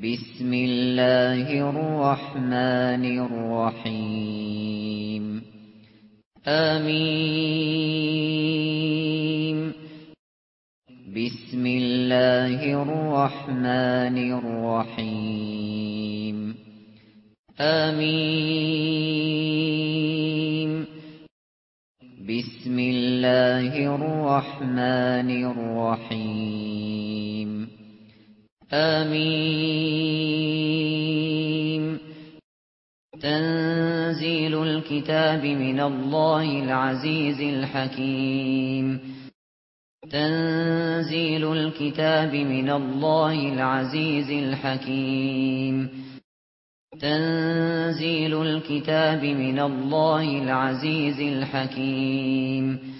بسم الله الرحمن الرحيم. آمين. بسم الله الرحمن الرحيم. آمين. بسم الله الرحمن الرحيم. آمين. تنزيل الكتاب من الله العزيز الحكيم. تنزيل الكتاب من الله العزيز الحكيم. تنزيل الكتاب من الله العزيز الحكيم.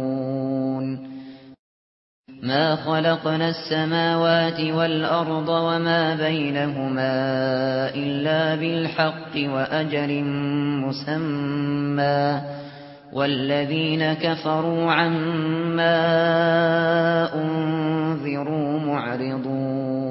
ما خلقنا السماوات والأرض وما بينهما إلا بالحق وأجر مسمى والذين كفروا عما أنذروا معرضون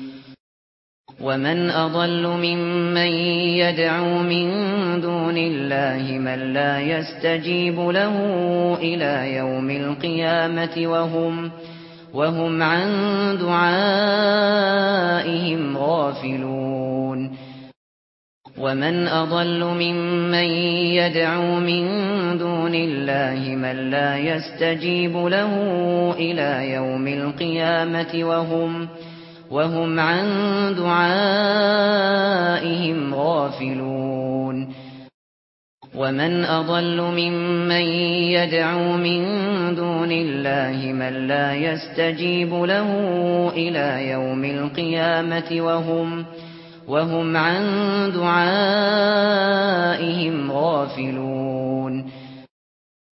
ومن اضل ممن يدعو من دون الله من لا يستجيب له إلى يوم القيامه وهم وهم عن دعائهم غافلون ومن اضل ممن يدعو من دون الله من لا يستجيب له إلى يوم القيامه وهم عن وهم عن دعائهم غافلون. ومن أضل ممن يدعو من دون الله من لا يستجيب له إلى يوم القيامة وهم وهم عن دعائهم غافلون.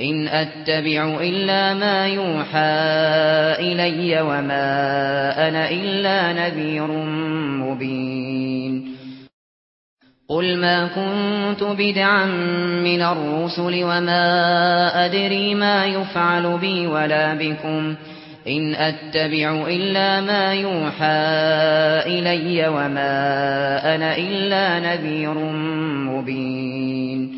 إن أتبع إلا ما يوحى إلي وما أنا إلا نذير مبين. قل ما كنت بدعا من الرسل وما أدري ما يفعل بي ولا بكم. إن أتبع إلا ما يوحى إلي وما أنا إلا نذير مبين.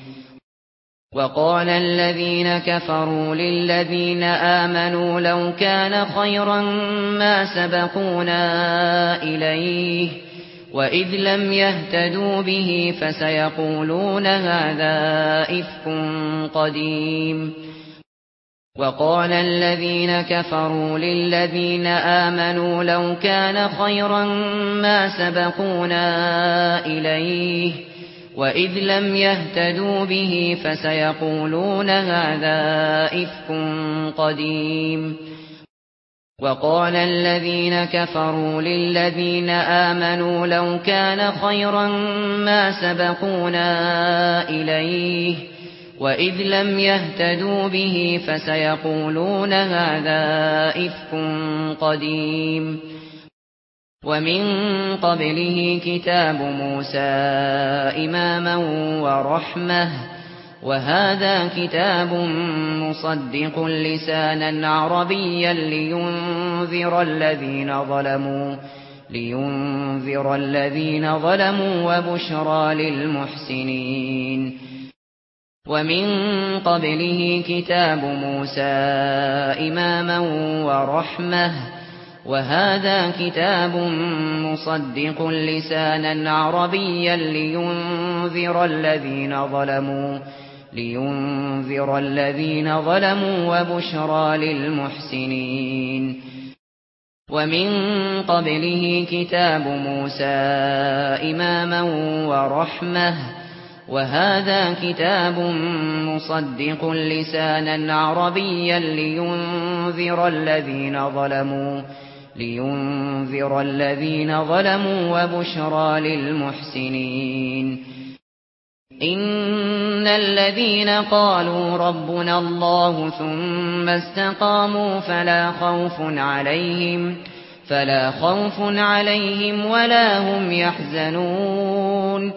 وقال الذين كفروا للذين آمنوا لو كان خيرا ما سبقونا إليه وإذ لم يهتدوا به فسيقولون هذا إفك قديم وقال الذين كفروا للذين آمنوا لو كان خيرا ما سبقونا إليه وَإِذْ لَمْ يَهْتَدُوا بِهِ فَسَيَقُولُونَ هَذَا إِفْكٌ قَدِيمٌ وَقَالَ الَّذِينَ كَفَرُوا لِلَّذِينَ آمَنُوا لَوْ كَانَ خَيْرًا مَا سَبَقُونَا إِلَيْهِ وَإِذْ لَمْ يَهْتَدُوا بِهِ فَسَيَقُولُونَ هَذَا إِفْكٌ قَدِيمٌ ومن قبله كتاب موسى إماما ورحمة وهذا كتاب مصدق لسانا عربيا لينذر الذين ظلموا لينذر الذين ظلموا وبشرى للمحسنين. ومن قبله كتاب موسى إماما ورحمة وهذا كتاب مصدق لسانا عربيا لينذر الذين ظلموا لينذر الذين ظلموا وبشرى للمحسنين. ومن قبله كتاب موسى إماما ورحمة وهذا كتاب مصدق لسانا عربيا لينذر الذين ظلموا لينذر الذين ظلموا وبشرى للمحسنين ان الذين قالوا ربنا الله ثم استقاموا فلا خوف عليهم فلا خوف عليهم ولا هم يحزنون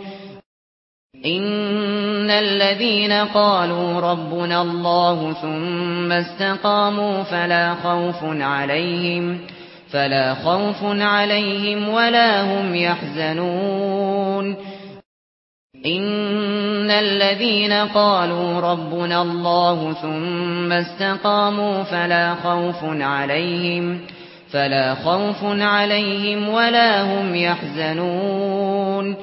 ان الذين قالوا ربنا الله ثم استقاموا فلا خوف عليهم فلا خوف عليهم ولا هم يحزنون. إن الذين قالوا ربنا الله ثم استقاموا فلا خوف عليهم فلا خوف عليهم ولا هم يحزنون.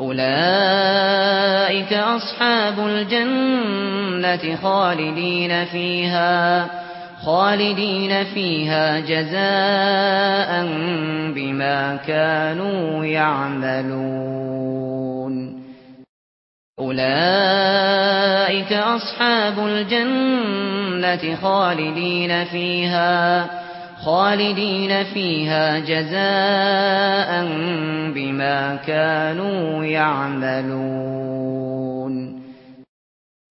أولئك أصحاب الجنة خالدين فيها. خالدين فيها جزاء بما كانوا يعملون أولئك أصحاب الجنة خالدين فيها خالدين فيها جزاء بما كانوا يعملون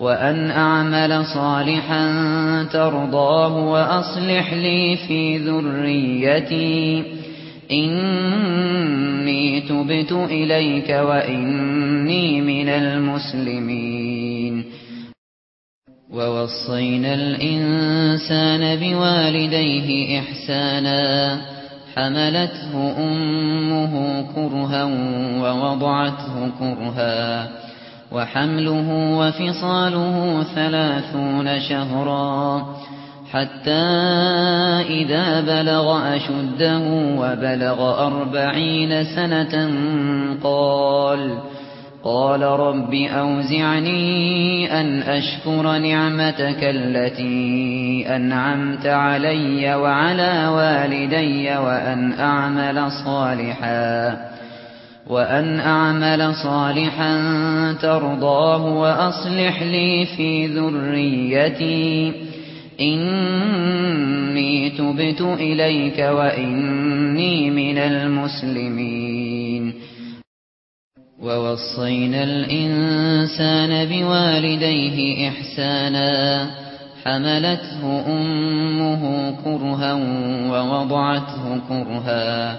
وأن أعمل صالحا ترضاه وأصلح لي في ذريتي إني تبت إليك وإني من المسلمين ووصينا الإنسان بوالديه إحسانا حملته أمه كرها ووضعته كرها وحمله وفصاله ثلاثون شهرا حتى إذا بلغ أشده وبلغ أربعين سنة قال قال رب أوزعني أن أشكر نعمتك التي أنعمت علي وعلى والدي وأن أعمل صالحاً. وأن أعمل صالحا ترضاه وأصلح لي في ذريتي إني تبت إليك وإني من المسلمين ووصينا الإنسان بوالديه إحسانا حملته أمه كرها ووضعته كرها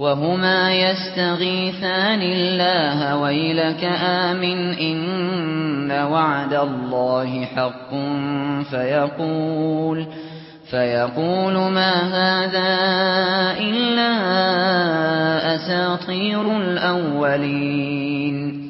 وهما يستغيثان الله ويلك آمن إن وعد الله حق فيقول فيقول ما هذا إلا أساطير الأولين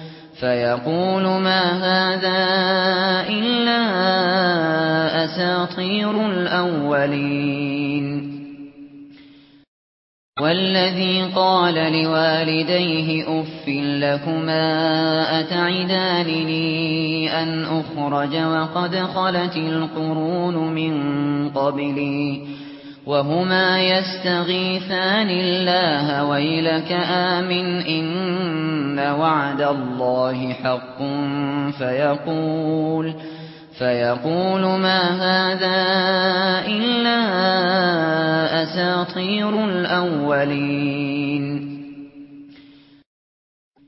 فيقول ما هذا إلا أساطير الأولين والذي قال لوالديه أف لكما أتعدانني أن أخرج وقد خلت القرون من قبلي وهما يستغيثان الله ويلك آمن إن وعد الله حق فيقول فيقول ما هذا إلا أساطير الأولين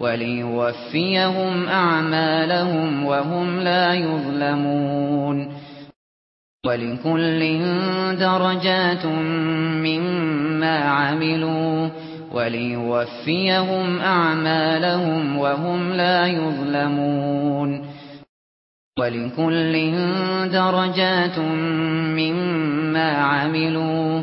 وليوفيهم أعمالهم وهم لا يظلمون ولكل درجات مما عملوا وليوفيهم أعمالهم وهم لا يظلمون ولكل درجات مما عملوا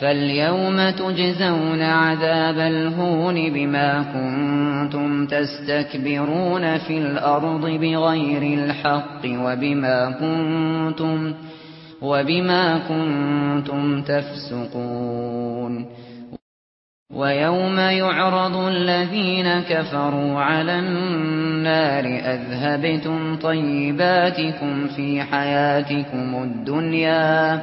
فاليوم تجزون عذاب الهون بما كنتم تستكبرون في الأرض بغير الحق وبما كنتم, وبما كنتم تفسقون ويوم يعرض الذين كفروا على النار أذهبتم طيباتكم في حياتكم الدنيا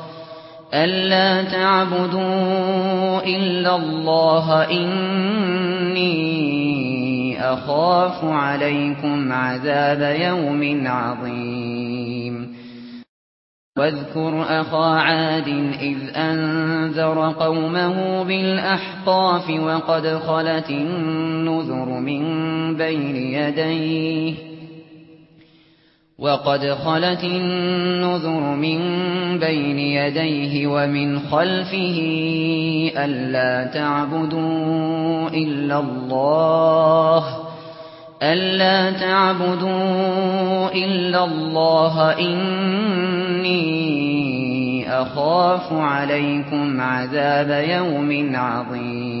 ألا تعبدوا إلا الله إني أخاف عليكم عذاب يوم عظيم واذكر أخا عاد إذ أنذر قومه بالأحقاف وقد خلت النذر من بين يديه وَقَدْ خَلَتِ النُّذُرُ مِنْ بَيْنِ يَدَيْهِ وَمِنْ خَلْفِهِ أَلَّا تَعْبُدُوا إِلَّا اللَّهَ أَلَّا تَعْبُدُوا إِلَّا اللَّهَ إِنِّي أَخَافُ عَلَيْكُمْ عَذَابَ يَوْمٍ عَظِيمٍ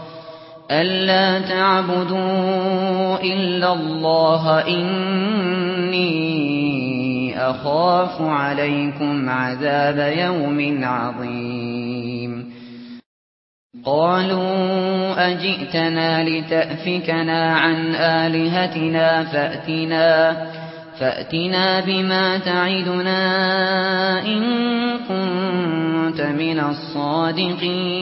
ألا تعبدوا إلا الله إني أخاف عليكم عذاب يوم عظيم قالوا أجئتنا لتأفكنا عن آلهتنا فأتنا فأتنا بما تعدنا إن كنت من الصادقين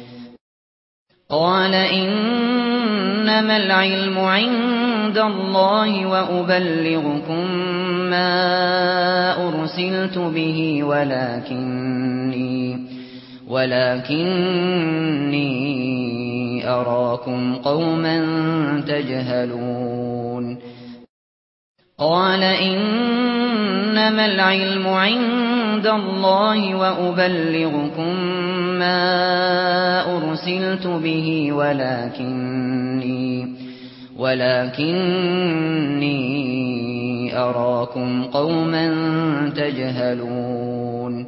قال إنما العلم عند الله وأبلغكم ما أرسلت به ولكنني ولكنني أراكم قوما تجهلون قال إنما العلم عند الله وأبلغكم ما أرسلت به ولكنني ولكنني أراكم قوما تجهلون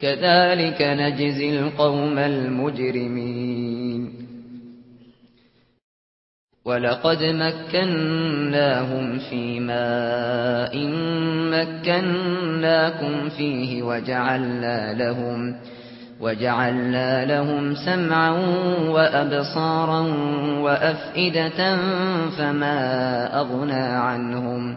كذلك نجزي القوم المجرمين. ولقد مكناهم في ماء مكناكم فيه وجعلنا لهم وجعلنا لهم سمعا وأبصارا وأفئدة فما أغنى عنهم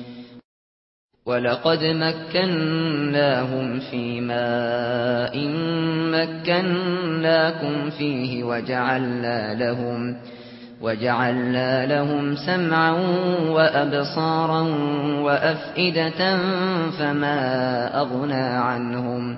ولقد مكناهم فيما إن مكناكم فيه وجعلنا لهم وجعلنا لهم سمعا وأبصارا وأفئدة فما أغنى عنهم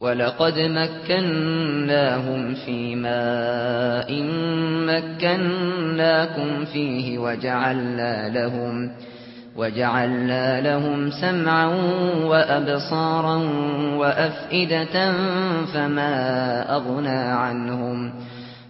ولقد مكناهم فيما إن مكناكم فيه وجعلنا لهم وجعلنا لهم سمعا وأبصارا وأفئدة فما أغنى عنهم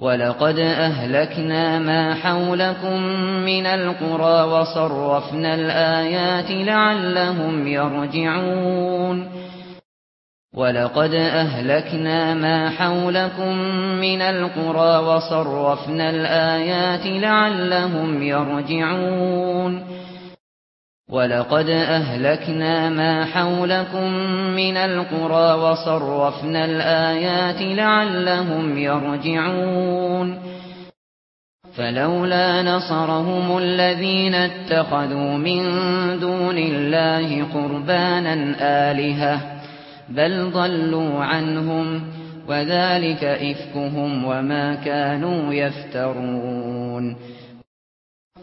وَلَقَدْ أَهْلَكْنَا مَا حَوْلَكُمْ مِنَ الْقُرَى وَصَرَّفْنَا الْآيَاتِ لَعَلَّهُمْ يَرْجِعُونَ وَلَقَدْ أَهْلَكْنَا مَا حَوْلَكُمْ مِنَ الْقُرَى وَصَرَّفْنَا الْآيَاتِ لَعَلَّهُمْ يَرْجِعُونَ وَلَقَدْ أَهْلَكْنَا مَا حَوْلَكُمْ مِنَ الْقُرَى وَصَرَّفْنَا الْآيَاتِ لَعَلَّهُمْ يَرْجِعُونَ فَلَوْلَا نَصَرَهُمُ الَّذِينَ اتَّخَذُوا مِن دُونِ اللَّهِ قُرْبَانًا آلِهَةً بَلْ ضَلُّوا عَنْهُمْ وَذَلِكَ إِفْكُهُمْ وَمَا كَانُوا يَفْتَرُونَ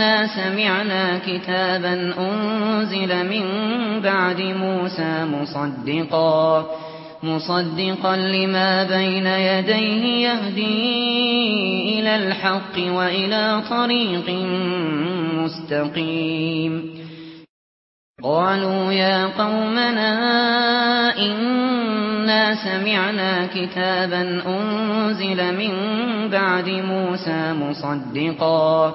إِنَّا سَمِعْنَا كِتَابًا أُنْزِلَ مِنْ بَعْدِ مُوسَى مُصَدِّقًا مُصَدِّقًا لِمَا بَيْنَ يَدَيْهِ يَهْدِي إِلَى الْحَقِّ وَإِلَى طَرِيقٍ مُسْتَقِيمٍ. قالوا يا قومنا إنا سمعنا كتابا أنزل من بعد موسى مصدقا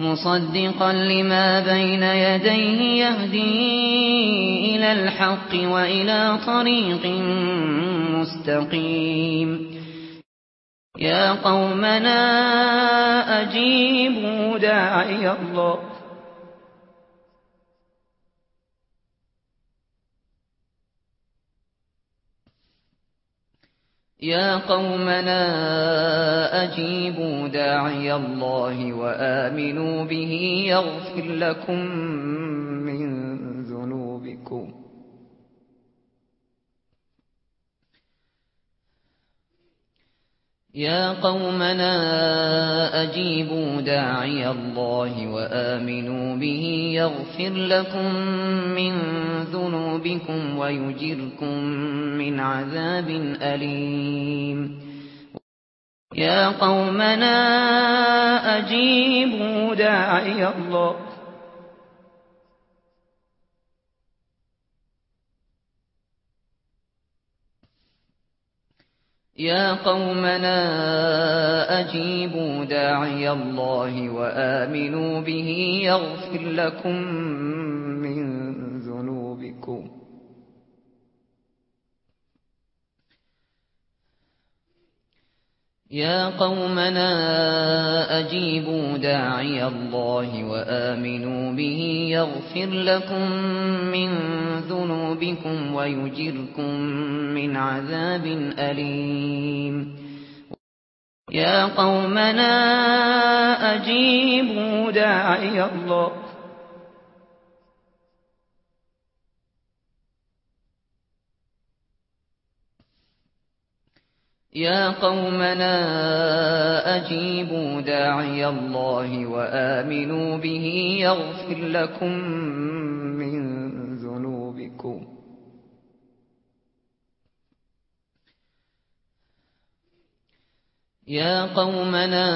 مصدقا لما بين يديه يهدي إلى الحق وإلى طريق مستقيم. يا قومنا أجيبوا داعي الله. يا قومنا أجيبوا داعي الله وآمنوا به يغفر لكم من ذنوبكم يا قومنا أجيبوا داعي الله وآمنوا به يغفر لكم من ذنوبكم ويجركم من عذاب أليم. يا قومنا أجيبوا داعي الله يا قومنا أجيبوا داعي الله وآمنوا به يغفر لكم من ذنوبكم يا قومنا أجيبوا داعي الله وآمنوا به يغفر لكم من ذنوبكم ويجركم من عذاب أليم. يا قومنا أجيبوا داعي الله يا قومنا أجيبوا داعي الله وآمنوا به يغفر لكم من ذنوبكم يا قومنا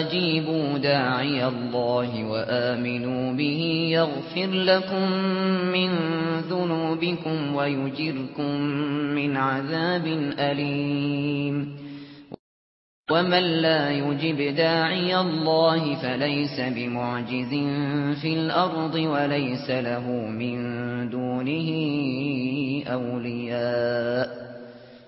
اجيبوا داعي الله وامنوا به يغفر لكم من ذنوبكم ويجركم من عذاب اليم ومن لا يجب داعي الله فليس بمعجز في الأرض وليس له من دونه اولياء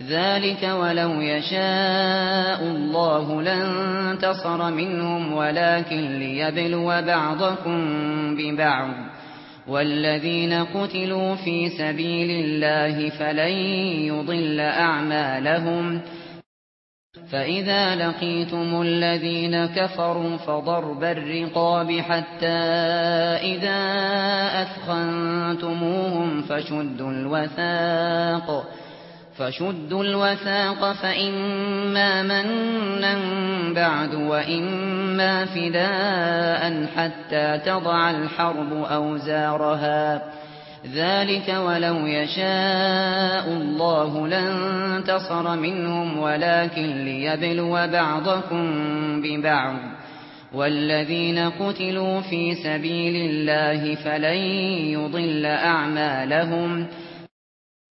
ذلك ولو يشاء الله لانتصر منهم ولكن ليبلو بعضكم ببعض والذين قتلوا في سبيل الله فلن يضل أعمالهم فإذا لقيتم الذين كفروا فضرب الرقاب حتى إذا أثخنتموهم فشدوا الوثاق فشدوا الوثاق فَشُدُّوا الْوَثَاقَ فَإِمَّا مَنًّا بَعْدُ وَإِمَّا فِدَاءً حَتَّى تَضَعَ الْحَرْبُ أَوْزَارَهَا. ذَلِكَ وَلَوْ يَشَاءُ اللَّهُ لَانتَصَرَ مِنْهُمْ وَلَكِن لِّيَبْلُوَ بَعْضَكُم بِبَعْضٍ. وَالَّذِينَ قُتِلُوا فِي سَبِيلِ اللَّهِ فَلَن يُضِلَّ أَعْمَالَهُمْ ۗ.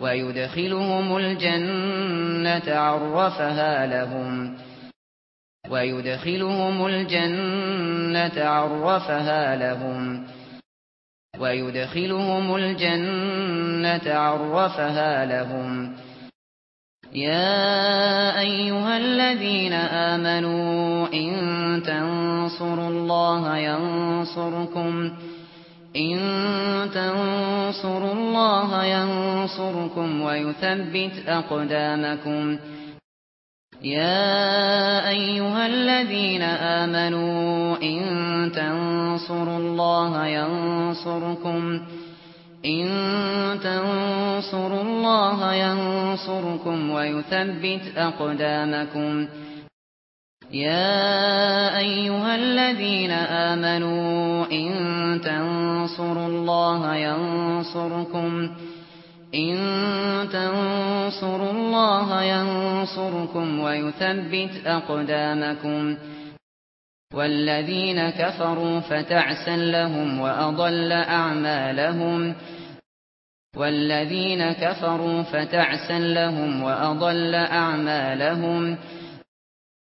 ويدخلهم الجنة عرفها لهم ويدخلهم الجنة عرفها لهم ويدخلهم الجنة عرفها لهم يا ايها الذين امنوا ان تنصروا الله ينصركم إن تنصروا الله ينصركم ويثبت أقدامكم. يا أيها الذين آمنوا إن تنصروا الله ينصركم. إن تنصروا الله ينصركم ويثبت أقدامكم. يا ايها الذين امنوا ان تنصروا الله ينصركم ان تنصروا الله ينصركم ويثبت اقدامكم والذين كفروا فتعس لهم واضل اعمالهم والذين كفروا فتعس لهم واضل اعمالهم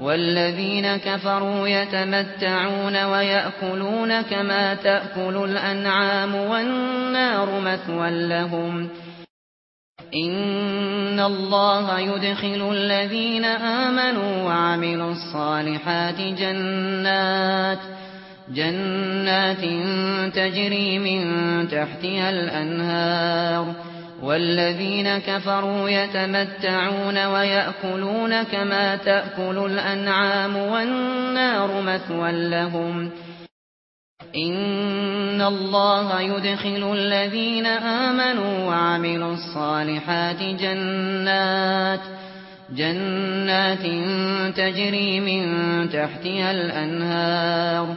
والذين كفروا يتمتعون ويأكلون كما تأكل الأنعام والنار مثوى لهم إن الله يدخل الذين آمنوا وعملوا الصالحات جنات جنات تجري من تحتها الأنهار والذين كفروا يتمتعون ويأكلون كما تأكل الأنعام والنار مثوى لهم إن الله يدخل الذين آمنوا وعملوا الصالحات جنات جنات تجري من تحتها الأنهار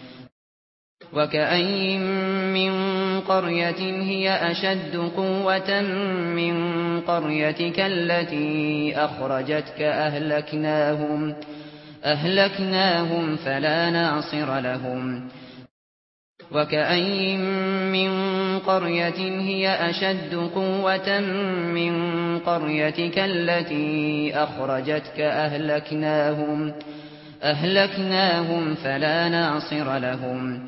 وَكَأَيِّن مِّن قَرْيَةٍ هِيَ أَشَدُّ قُوَّةً مِّن قَرْيَتِكَ الَّتِي أَخْرَجَتْكَ أَهْلَكْنَاهُمْ أَهْلَكْنَاهُمْ فَلَا نَاصِرَ لَهُمْ وَكَأَيِّن مِّن قَرْيَةٍ هِيَ أَشَدُّ قُوَّةً مِّن قَرْيَتِكَ الَّتِي أَخْرَجَتْكَ أَهْلَكْنَاهُمْ أَهْلَكْنَاهُمْ فَلَا نَاصِرَ لَهُمْ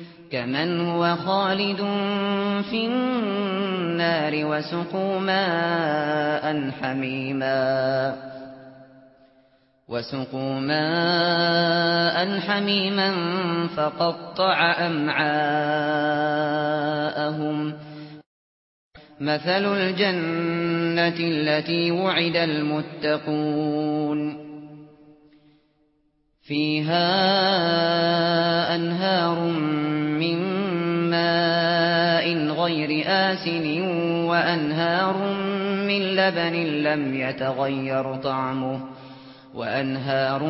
كمن هو خالد في النار وسقوا ماء حميما وسقوا ماء حميما فقطع أمعاءهم مثل الجنة التي وعد المتقون فيها أنهار من ماء غير آسن وأنهار من لبن لم يتغير طعمه وأنهار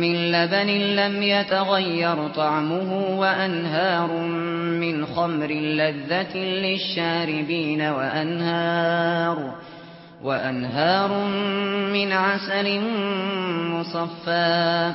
من لبن لم يتغير طعمه وأنهار من خمر لذة للشاربين وأنهار وأنهار من عسل مصفى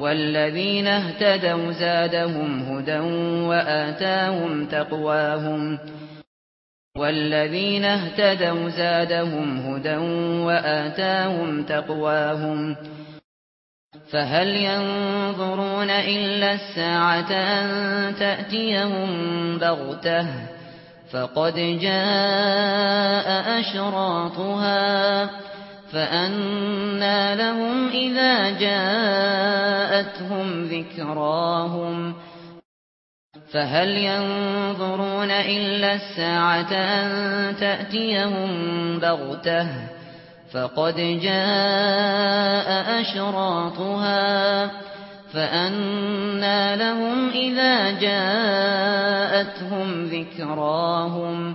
والذين اهتدوا زادهم هدى وآتاهم تقواهم والذين اهتدوا زادهم هدى وآتاهم تقواهم فهل ينظرون إلا الساعة أن تأتيهم بغتة فقد جاء أشراطها فقد جاء أشراطها فأنا لَهُمْ إِذَا جَاءَتْهُمْ ذِكْرَاهُمْ فَهَلْ يَنظُرُونَ إِلَّا السَّاعَةَ أَن تَأْتِيَهُمْ بَغْتَةً فَقَدْ جَاءَ أَشْرَاطُهَا فأنا لَهُمْ إِذَا جَاءَتْهُمْ ذِكْرَاهُمْ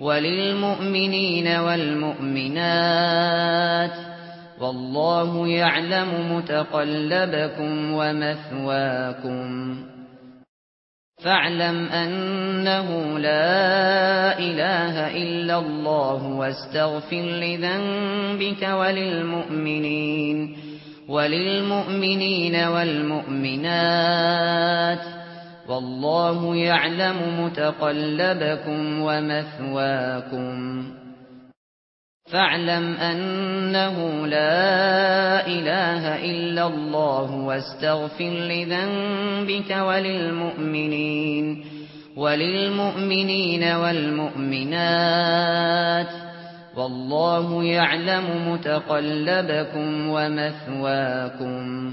وللمؤمنين والمؤمنات والله يعلم متقلبكم ومثواكم فاعلم أنه لا إله إلا الله واستغفر لذنبك وللمؤمنين وللمؤمنين والمؤمنات والله يعلم متقلبكم ومثواكم. فاعلم أنه لا إله إلا الله واستغفر لذنبك وللمؤمنين وللمؤمنين والمؤمنات. والله يعلم متقلبكم ومثواكم.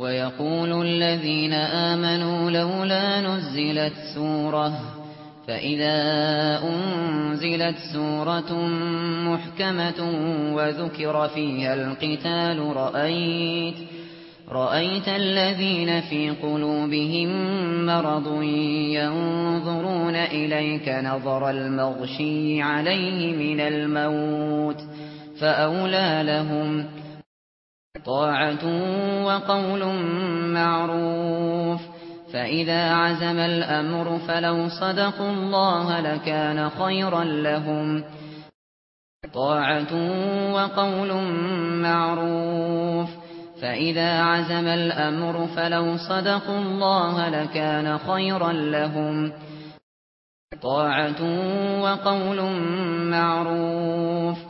ويقول الذين آمنوا لولا نزلت سورة فإذا أنزلت سورة محكمة وذكر فيها القتال رأيت رأيت الذين في قلوبهم مرض ينظرون إليك نظر المغشي عليه من الموت فأولى لهم فأولى طاعة وقول معروف. فإذا عزم الأمر فلو صدقوا الله لكان خيرا لهم. طاعة وقول معروف. فإذا عزم الأمر فلو صدقوا الله لكان خيرا لهم. طاعة وقول معروف.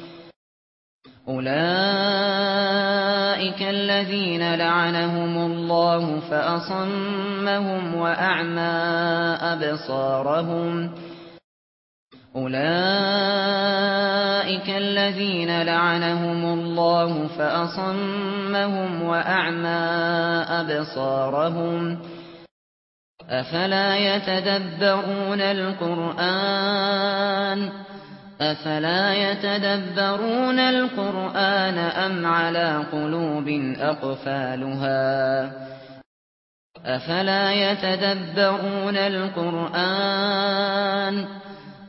أولئك الذين لعنهم الله فأصمهم وأعمى أبصارهم أولئك الذين لعنهم الله فأصمهم وأعمى أبصارهم أفلا يتدبرون القرآن أفلا يتدبرون القرآن أم على قلوب أقفالها أفلا يتدبرون القرآن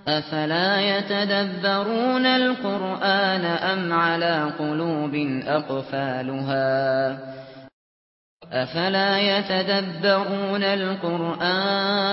أفلا يتدبرون القرآن أم على قلوب أقفالها أفلا يتدبرون القرآن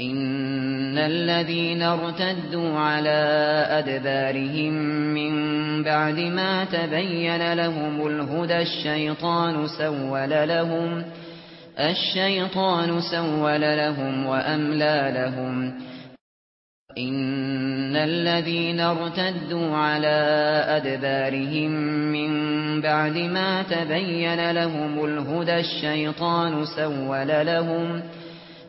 ان الذين ارتدوا على ادبارهم من بعد ما تبين لهم الهدى الشيطان سول لهم الشيطان سول لهم واملى لهم ان الذين ارتدوا على ادبارهم من بعد ما تبين لهم الهدى الشيطان سول لهم الشيطان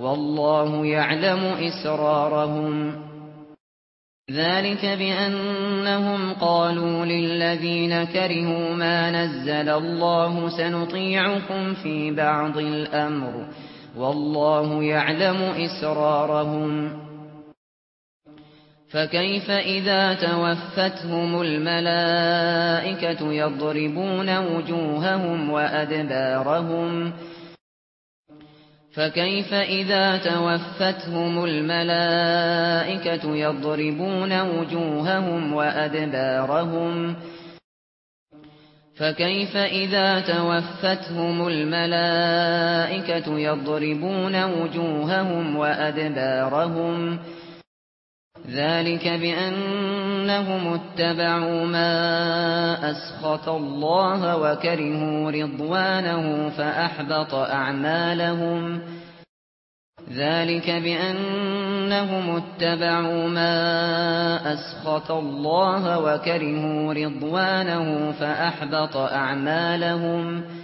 والله يعلم إسرارهم. ذلك بأنهم قالوا للذين كرهوا ما نزل الله سنطيعكم في بعض الأمر. والله يعلم إسرارهم. فكيف إذا توفتهم الملائكة يضربون وجوههم وأدبارهم؟ وَأَدْبَارَهُمْ فكيف إذا توفتهم الملائكة يضربون وجوههم وأدبارهم فكيف إذا توفتهم الملائكة يضربون وجوههم وأدبارهم فكيف ذلك بأنهم اتبعوا ما أسخط الله وكرهوا رضوانه فأحبط أعمالهم. ذلك بأنهم اتبعوا ما أسخط الله وكرهوا رضوانه فأحبط أعمالهم. ذلك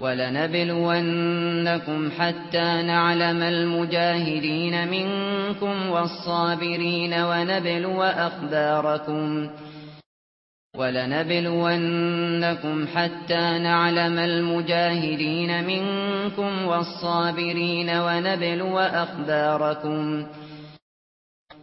وَلَنَبْلُوَنَّكُمْ حَتَّى نَعْلَمَ الْمُجَاهِدِينَ مِنكُمْ وَالصَّابِرِينَ وَنَبْلُوَ أَخْبَارَكُمْ وَلَنَبْلُوَنَّكُمْ حَتَّى نَعْلَمَ الْمُجَاهِدِينَ مِنكُمْ وَالصَّابِرِينَ وَنَبْلُوَ أَخْبَارَكُمْ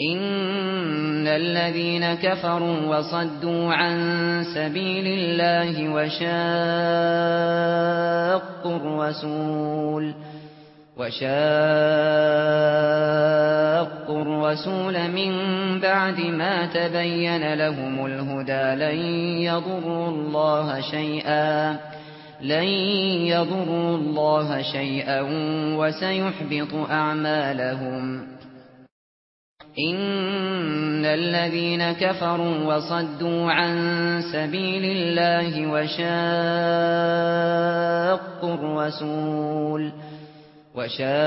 ان الذين كفروا وصدوا عن سبيل الله وشاقوا الرسول وشاقوا الرسول من بعد ما تبين لهم الهدى لن يضروا الله شيئا لن يضروا الله شيئا وسيحبط اعمالهم ان الذين كفروا وصدوا عن سبيل الله وشاقوا الرسول وشاقوا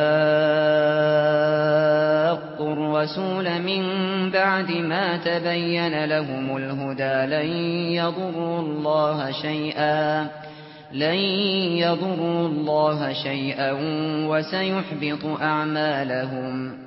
الرسول من بعد ما تبين لهم الهدى لن يضروا الله شيئا لن يضروا الله شيئا وسيحبط اعمالهم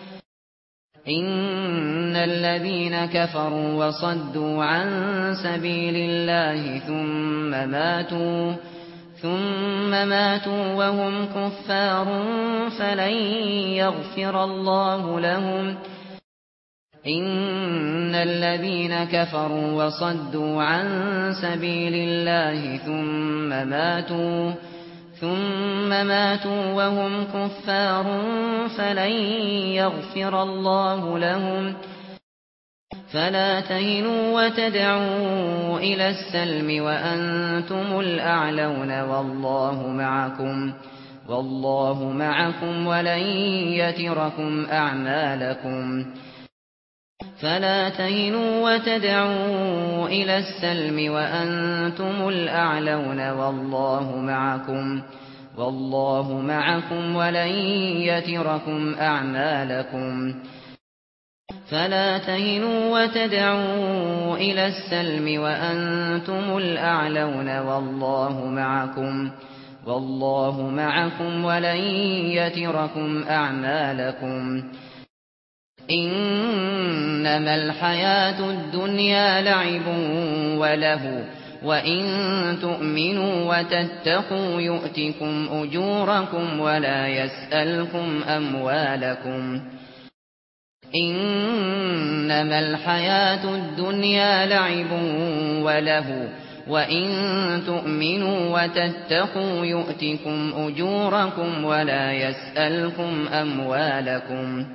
ان الذين كفروا وصدوا عن سبيل الله ثم ماتوا ثم ماتوا وهم كفار فلن يغفر الله لهم ان الذين كفروا وصدوا عن سبيل الله ثم ماتوا ثُمَّ مَاتُوا وَهُمْ كُفَّارٌ فَلَن يَغْفِرَ اللَّهُ لَهُمْ. فَلَا تَهِنُوا وَتَدْعُوا إِلَى السَّلْمِ وَأَنْتُمُ الْأَعْلَوْنَ وَاللَّهُ مَعَكُمْ وَاللَّهُ مَعَكُمْ وَلَن يَتِرَكُمْ أَعْمَالَكُمْ. فلا تهنوا وتدعوا إلى السلم وأنتم الأعلون والله معكم والله معكم ولن يتركم أعمالكم. فلا تهنوا وتدعوا إلى السلم وأنتم الأعلون والله معكم والله معكم ولن يتركم أعمالكم. إنما الحياة الدنيا لعب وله وإن تؤمنوا وتتقوا يؤتكم أجوركم ولا يسألكم أموالكم. إنما الحياة الدنيا لعب وله وإن تؤمنوا وتتقوا يؤتكم أجوركم ولا يسألكم أموالكم.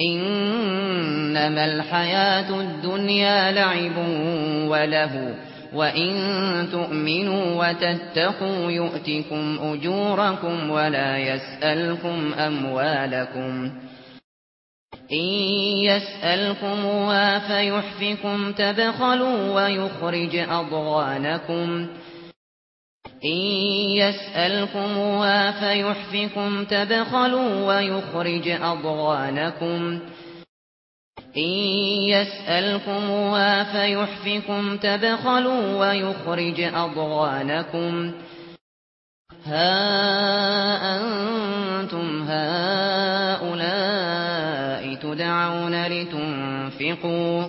إنما الحياة الدنيا لعب وله وإن تؤمنوا وتتقوا يؤتكم أجوركم ولا يسألكم أموالكم. إن يسالكم فيحفكم تبخلوا ويخرج أضغانكم. إن يسألكمها فيحفكم تبخلوا ويخرج أضغانكم إن يسألكمها فيحفكم تبخلوا ويخرج أضغانكم ها أنتم هؤلاء تدعون لتنفقوا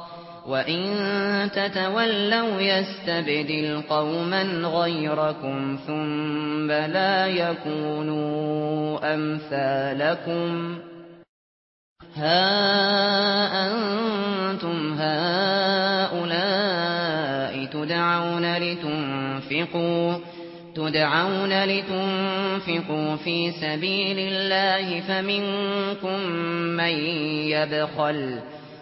وَإِن تَتَوَلَّوْا يَسْتَبْدِلْ قَوْمًا غَيْرَكُمْ ثُمَّ لَا يَكُونُوا أَمْثَالَكُمْ هَا أَنْتُمْ هَؤُلَاءِ تُدْعَوْنَ لِتُنْفِقُوا تُدْعَوْنَ لِتُنْفِقُوا فِي سَبِيلِ اللَّهِ فَمِنكُم مَّن يَبْخَلُ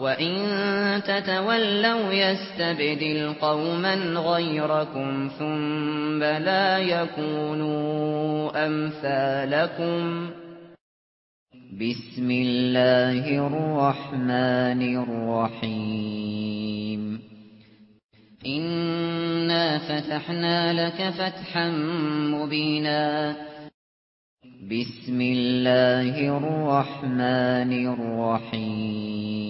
وَإِن تَتَوَلَّوْا يَسْتَبْدِلْ قَوْمًا غَيْرَكُمْ ثُمَّ لَا يَكُونُوا أَمْثَالَكُمْ بِسْمِ اللَّهِ الرَّحْمَنِ الرَّحِيمِ إِنَّا فَتَحْنَا لَكَ فَتْحًا مُبِينًا بِسْمِ اللَّهِ الرَّحْمَنِ الرَّحِيمِ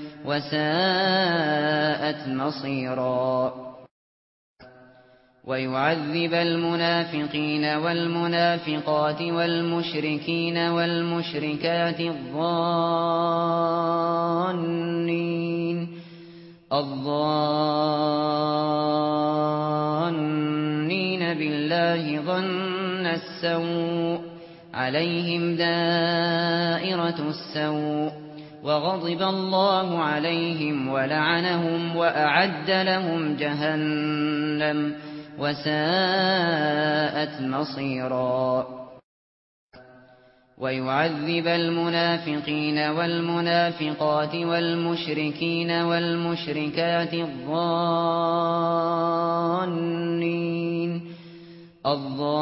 وساءت مصيرا. ويعذب المنافقين والمنافقات والمشركين والمشركات الظانين. الظانين بالله ظن السوء عليهم دائرة السوء. وغضب الله عليهم ولعنهم وأعد لهم جهنم وساءت مصيرا. ويعذب المنافقين والمنافقات والمشركين والمشركات الظانين. الظانين.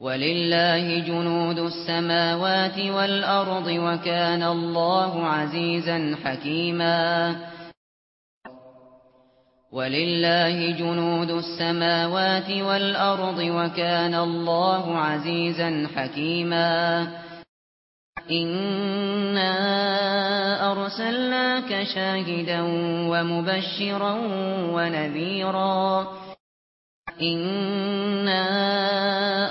ولله جنود السماوات والأرض وكان الله عزيزا حكيما ولله جنود السماوات والأرض وكان الله عزيزا حكيما إنا أرسلناك شاهدا ومبشرا ونذيرا إنا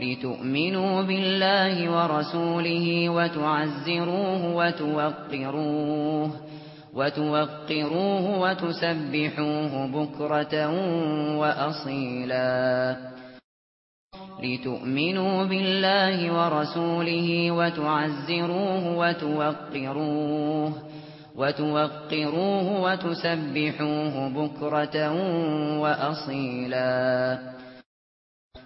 لِتُؤْمِنُوا بِاللَّهِ وَرَسُولِهِ وَتُعَزِّرُوهُ وَتُوَقِّرُوهُ وَتُوَقِّرُوهُ وَتُسَبِّحُوهُ بُكْرَةً وَأَصِيلًا. لِتُؤْمِنُوا بِاللَّهِ وَرَسُولِهِ وَتُعَزِّرُوهُ وَتُوَقِّرُوهُ وَتُوَقِّرُوهُ وَتُسَبِّحُوهُ بُكْرَةً وَأَصِيلًا.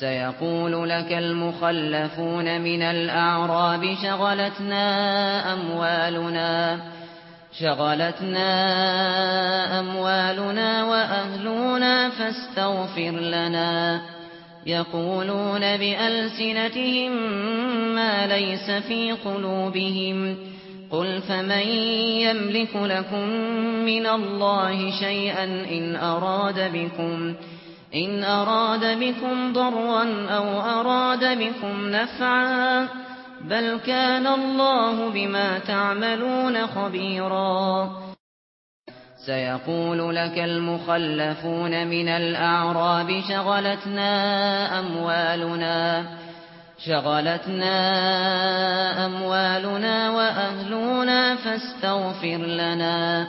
سيقول لك المخلفون من الأعراب شغلتنا أموالنا شغلتنا أموالنا وأهلنا فاستغفر لنا. يقولون بألسنتهم ما ليس في قلوبهم. قل فمن يملك لكم من الله شيئا إن أراد بكم. شيئا ان اراد بكم ضرا أو اراد بكم نفعا بل كان الله بما تعملون خبيرا سيقول لك المخلفون من الاعراب شغلتنا اموالنا شغلتنا اموالنا واهلنا فاستغفر لنا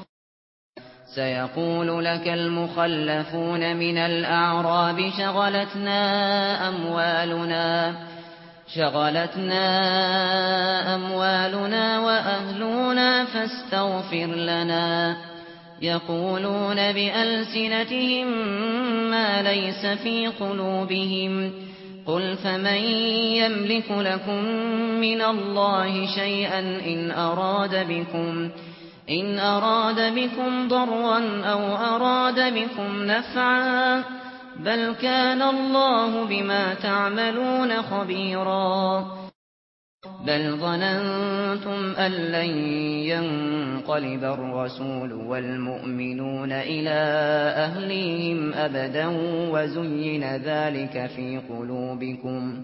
سيقول لك المخلفون من الأعراب شغلتنا أموالنا شغلتنا أموالنا وأهلنا فاستغفر لنا يقولون بألسنتهم ما ليس في قلوبهم قل فمن يملك لكم من الله شيئا إن أراد بكم شيئا إن أراد بكم ضرا أو أراد بكم نفعا بل كان الله بما تعملون خبيرا بل ظننتم أن لن ينقلب الرسول والمؤمنون إلى أهليهم أبدا وزين ذلك في قلوبكم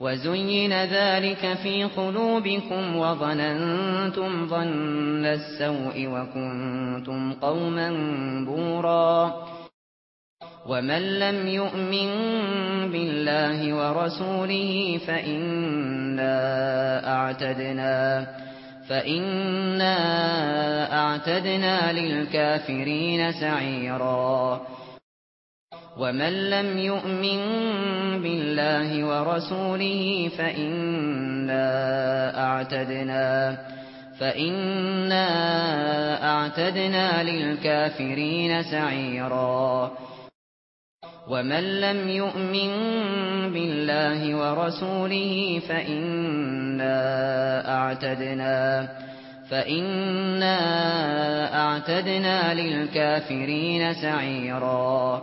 وَزُيِّنَ ذَلِكَ فِي قُلُوبِكُمْ وَظَنَنْتُمْ ظَنَّ السَّوْءِ وَكُنْتُمْ قَوْمًا بُورًا وَمَن لَّمْ يُؤْمِن بِاللَّهِ وَرَسُولِهِ فَإِنَّا أَعْتَدْنَا فَإِنَّا أَعْتَدْنَا لِلْكَافِرِينَ سَعِيرًا ومن لم يؤمن بالله ورسوله فإنا أعتدنا فإنا أعتدنا للكافرين سعيرا ومن لم يؤمن بالله ورسوله فإنا أعتدنا فإنا أعتدنا للكافرين سعيرا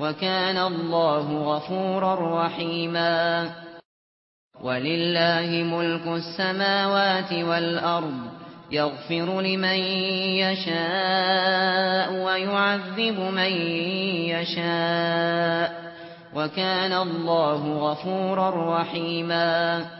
وكان الله غفورا رحيما. ولله ملك السماوات والأرض يغفر لمن يشاء ويعذب من يشاء. وكان الله غفورا رحيما.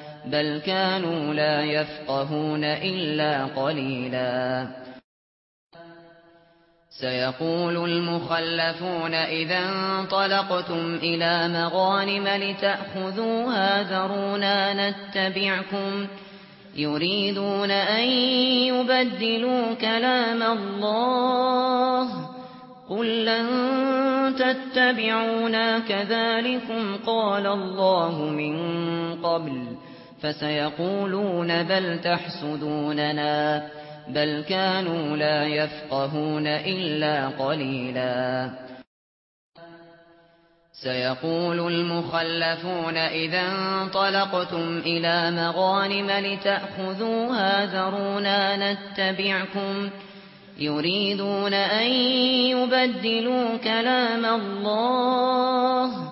بل كانوا لا يفقهون إلا قليلا. سيقول المخلفون إذا انطلقتم إلى مغانم لتأخذوها ذرونا نتبعكم. يريدون أن يبدلوا كلام الله. قل لن تتبعونا. كذلكم قال الله من قبل. فسيقولون بل تحسدوننا بل كانوا لا يفقهون إلا قليلا. سيقول المخلفون إذا انطلقتم إلى مغانم لتأخذوها ذرونا نتبعكم يريدون أن يبدلوا كلام الله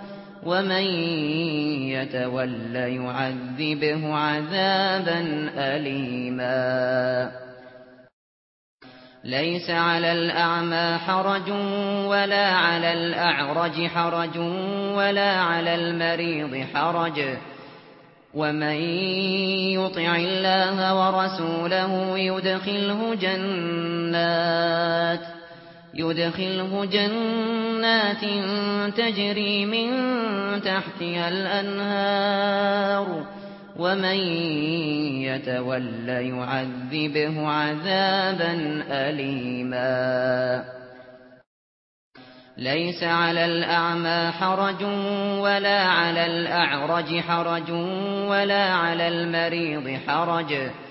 ومن يتولى يعذبه عذابا أليما. ليس على الأعمى حرج ولا على الأعرج حرج ولا على المريض حرج. ومن يطع الله ورسوله يدخله جنات. يدخله جنات تجري من تحتها الأنهار ومن يتولى يعذبه عذابا أليما. ليس على الأعمى حرج ولا على الأعرج حرج ولا على المريض حرج. ولا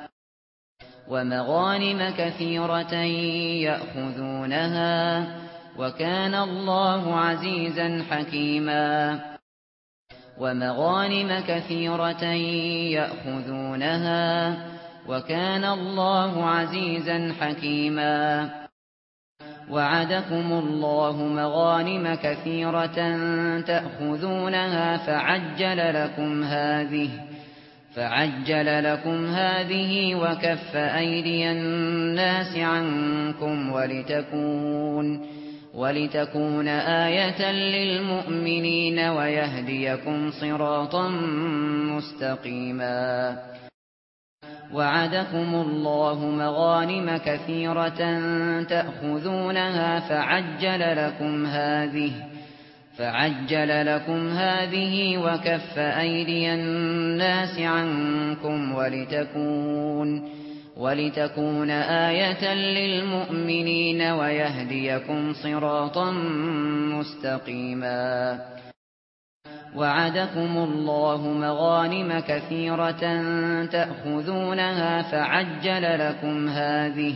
ومغانم كثيرة يأخذونها وكان الله عزيزا حكيما ومغانم كثيرة يأخذونها وكان الله عزيزا حكيما وعدكم الله مغانم كثيرة تأخذونها فعجل لكم هذه فعجل لكم هذه وكف أيدي الناس عنكم ولتكون ولتكون آية للمؤمنين ويهديكم صراطا مستقيما. وعدكم الله مغانم كثيرة تأخذونها فعجل لكم هذه فعجل لكم هذه وكف أيدي الناس عنكم ولتكون ولتكون آية للمؤمنين ويهديكم صراطا مستقيما. وعدكم الله مغانم كثيرة تأخذونها فعجل لكم هذه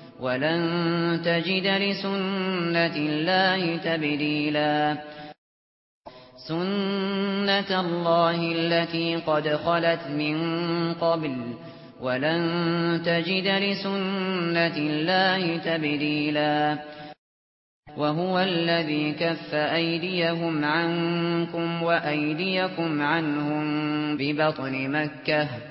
ولن تجد لسنة الله تبديلا. سنة الله التي قد خلت من قبل ولن تجد لسنة الله تبديلا. وهو الذي كف أيديهم عنكم وأيديكم عنهم ببطن مكة.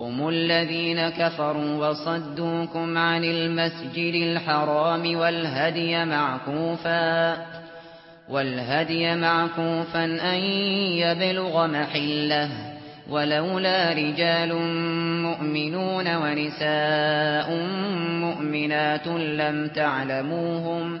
هم الذين كفروا وصدوكم عن المسجد الحرام والهدي معكوفا والهدي معكوفا أن يبلغ محله. ولولا رجال مؤمنون ونساء مؤمنات لم تعلموهم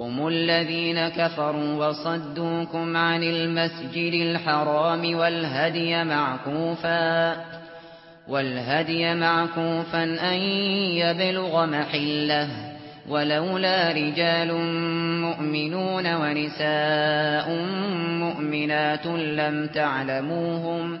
هم الذين كفروا وصدوكم عن المسجد الحرام والهدي معكوفا والهدي معكوفا أن يبلغ محله ولولا رجال مؤمنون ونساء مؤمنات لم تعلموهم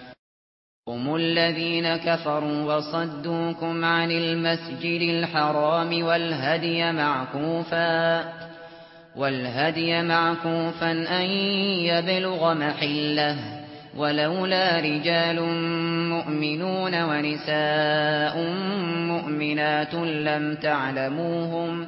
هم الذين كفروا وصدوكم عن المسجد الحرام والهدي معكوفا والهدي معكوفا أن يبلغ محله ولولا رجال مؤمنون ونساء مؤمنات لم تعلموهم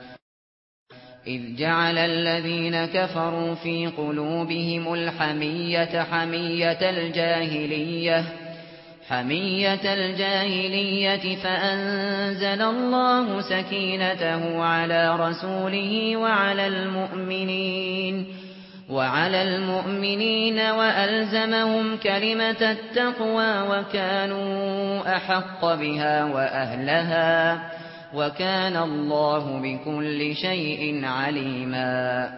إذ جعل الذين كفروا في قلوبهم الحمية حمية الجاهلية حمية الجاهلية فأنزل الله سكينته على رسوله وعلى المؤمنين وعلى المؤمنين وألزمهم كلمة التقوى وكانوا أحق بها وأهلها. وكان الله بكل شيء عليما.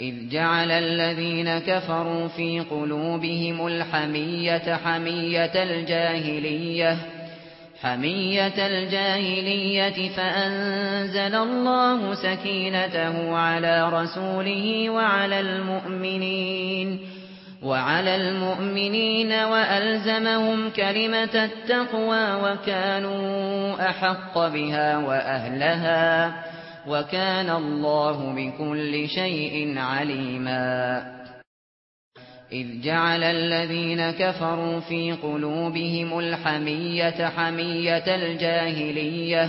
إذ جعل الذين كفروا في قلوبهم الحمية حمية الجاهلية حمية الجاهلية فأنزل الله سكينته على رسوله وعلى المؤمنين. وعلى المؤمنين وألزمهم كلمة التقوى وكانوا أحق بها وأهلها وكان الله بكل شيء عليما. إذ جعل الذين كفروا في قلوبهم الحمية حمية الجاهلية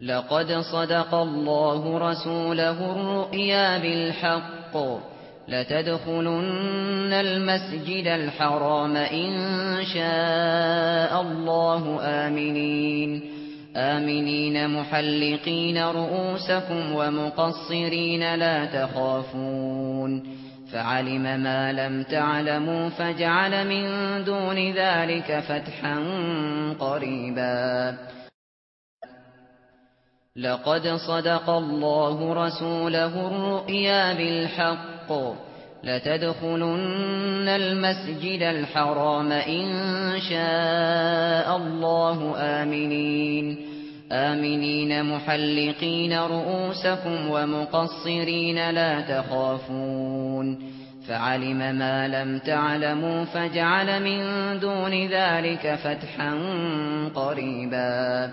لقد صدق الله رسوله الرؤيا بالحق لا تدخلن المسجد الحرام إن شاء الله آمنين. آمنين محلقين رؤوسكم ومقصرين لا تخافون. فعلم ما لم تعلموا فجعل من دون ذلك فتحا قريبا. لقد صدق الله رسوله الرؤيا بالحق لا تدخلن المسجد الحرام إن شاء الله آمنين. آمنين محلقين رؤوسكم ومقصرين لا تخافون. فعلم ما لم تعلموا فجعل من دون ذلك فتحا قريبا.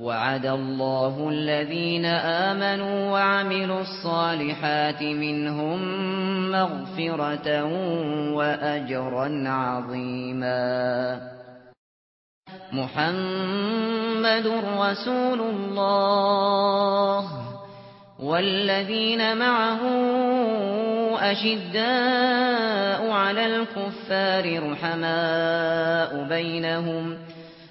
وعد الله الذين آمنوا وعملوا الصالحات منهم مغفرة وأجرا عظيما. محمد رسول الله والذين معه أشداء على الكفار رحماء بينهم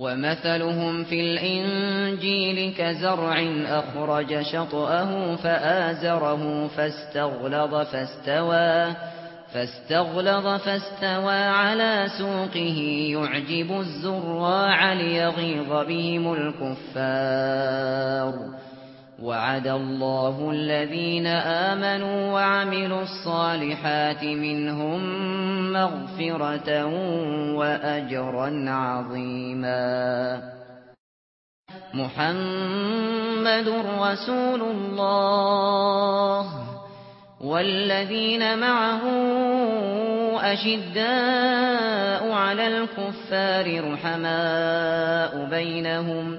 وَمَثَلُهُمْ فِي الْإِنْجِيلِ كَزَرْعٍ أَخْرَجَ شَطْأَهُ فَآزَرَهُ فَاسْتَغْلَظَ فَاسْتَوَى فَاسْتَغْلَظَ فَاسْتَوَى عَلَى سُوقِهِ يُعْجِبُ الزُّرَّاعَ لِيَغِيظَ بِهِمُ الْكُفَّارَ. وعد الله الذين آمنوا وعملوا الصالحات منهم مغفرة وأجرا عظيما. محمد رسول الله والذين معه أشداء على الكفار رحماء بينهم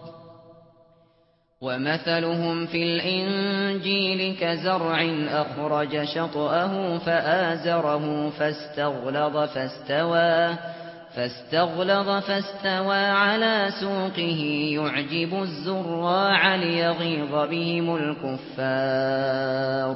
وَمَثَلُهُمْ فِي الْإِنْجِيلِ كَزَرْعٍ أَخْرَجَ شَطْأَهُ فَآزَرَهُ فَاسْتَغْلَظَ فَاسْتَوَى فَاسْتَغْلَظَ فَاسْتَوَى عَلَى سُوقِهِ يُعْجِبُ الزُّرَّاعَ لِيَغِيظَ بِهِمُ الْكُفَّارَ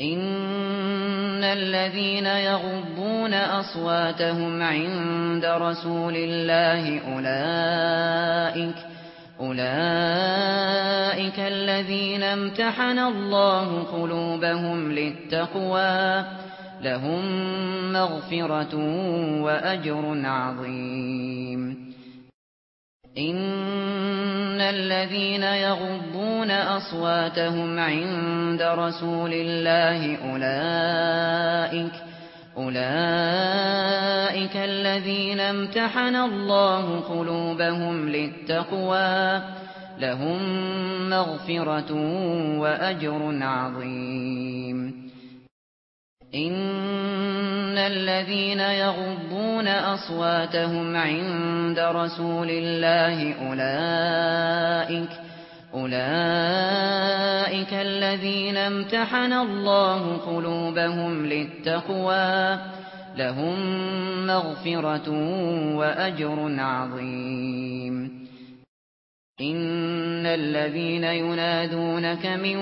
ان الذين يغضون اصواتهم عند رسول الله اولئك اولئك الذين امتحن الله قلوبهم للتقوى لهم مغفرة واجر عظيم. ان الذين يغضون اصواتهم عند رسول الله اولئك اولئك الذين امتحن الله قلوبهم للتقوى لهم مغفرة واجر عظيم ان الذين يغضون اصواتهم عند رسول الله اولئك اولئك الذين امتحن الله قلوبهم للتقوى لهم مغفرة واجر عظيم ان الذين ينادونك من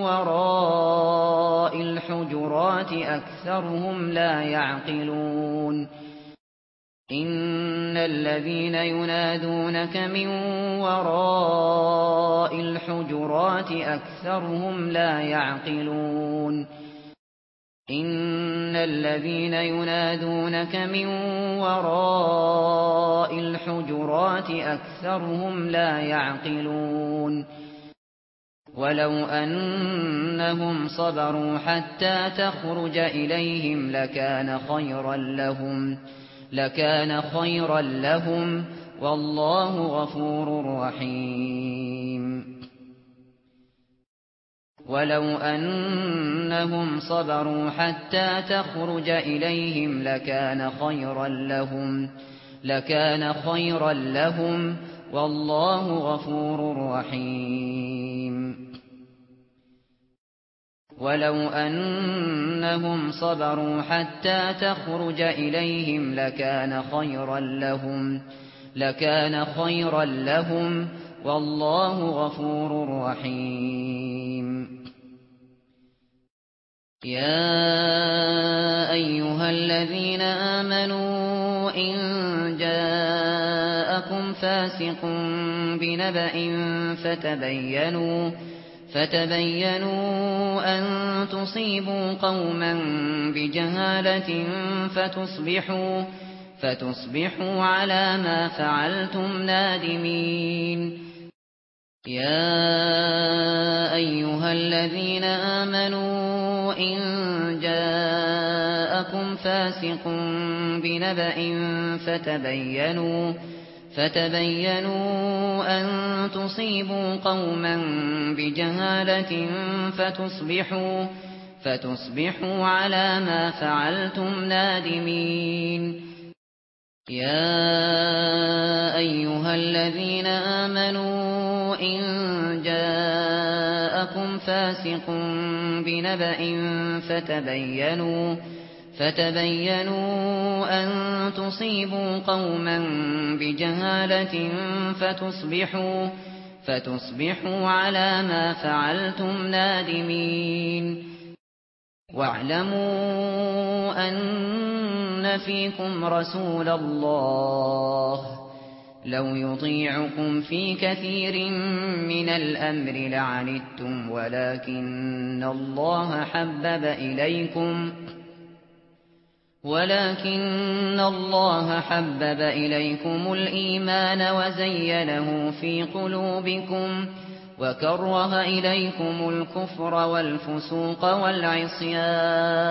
وراء الحجرات اكثرهم لا يعقلون ان الذين ينادونك من وراء الحجرات اكثرهم لا يعقلون ان الذين ينادونك من وراء الحجرات اكثرهم لا يعقلون ولو انهم صبروا حتى تخرج اليهم لكان خيرا لهم لكان خيرا لهم والله غفور رحيم ولو أنهم صبروا حتى تخرج إليهم لكان خيرا لهم لكان خيرا لهم. والله غفور رحيم. ولو أنهم صبروا حتى تخرج إليهم لكان خيرا لهم لكان خيرا لهم. والله غفور رحيم. يا ايها الذين امنوا ان جاءكم فاسق بنبأ فتبينوا فتبينوا ان تصيبوا قوما بجهاله فتصبحوا فتصبحوا على ما فعلتم نادمين يا ايها الذين امنوا ان جاءكم فاسق بنبأ فتبينوا فتبينوا ان تصيبوا قوما بجهاله فتصبحوا فتصبحوا على ما فعلتم نادمين يا ايها الذين امنوا ان جاءكم فاسق بنبأ فتبينوا فتبينوا ان تصيبوا قوما بجهاله فتصبحوا فتصبحوا على ما فعلتم نادمين. واعلموا ان يَطِيعُنَّ فِيكُمْ رَسُولَ اللَّهِ لَوْ يُطِيعُكُمْ فِي كَثِيرٍ مِنَ الْأَمْرِ لَعَنِتُّمْ وَلَكِنَّ اللَّهَ حَبَّبَ إِلَيْكُمْ ولكن الله حبب إليكم الإيمان وزينه في قلوبكم وكره إليكم الكفر والفسوق والعصيان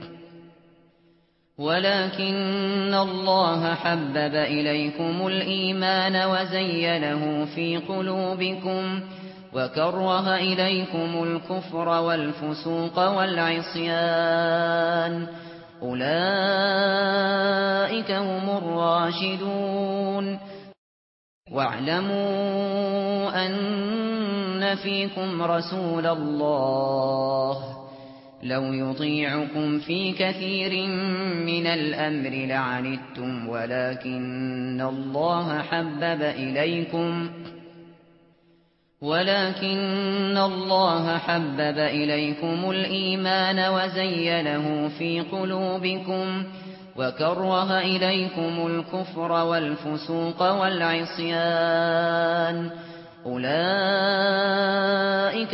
ولكن الله حبب إليكم الإيمان وزينه في قلوبكم وكره إليكم الكفر والفسوق والعصيان أولئك هم الراشدون واعلموا أن فيكم رسول الله لو يطيعكم في كثير من الأمر لعنتم ولكن الله حبب إليكم ولكن الله حبب إليكم الإيمان وزينه في قلوبكم وكره إليكم الكفر والفسوق والعصيان. أولئك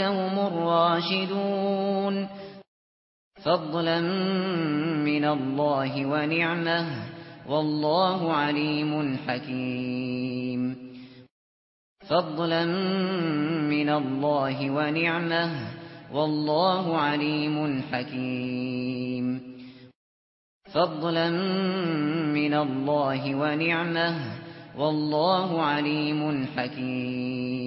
هم الراشدون. فضلا من الله ونعمه والله عليم حكيم. فضلا من الله ونعمه والله عليم حكيم. فضلا من الله ونعمه والله عليم حكيم.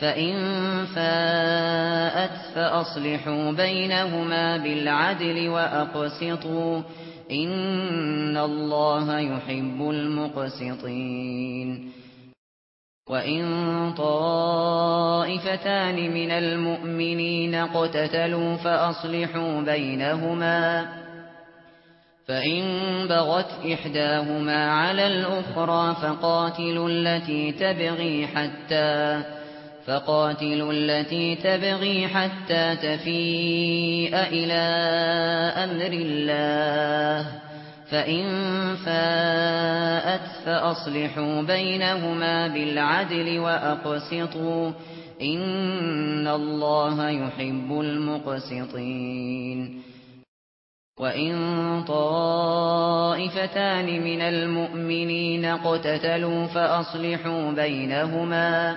فَإِن فَاءَتْ فَأَصْلِحُوا بَيْنَهُمَا بِالْعَدْلِ وَأَقْسِطُوا إِنَّ اللَّهَ يُحِبُّ الْمُقْسِطِينَ وَإِن طَائِفَتَانِ مِنَ الْمُؤْمِنِينَ اقْتَتَلُوا فَأَصْلِحُوا بَيْنَهُمَا فَإِن بَغَتْ إِحْدَاهُمَا عَلَى الْأُخْرَى فَقَاتِلُوا الَّتِي تَبْغِي حَتَّى فقاتلوا التي تبغي حتى تفيء إلى أمر الله. فإن فاءت فأصلحوا بينهما بالعدل وأقسطوا. إن الله يحب المقسطين. وَإِن طَائِفَتَانِ مِنَ الْمُؤْمِنِينَ اقْتَتَلُوا فَأَصْلِحُوا بَيْنَهُمَا.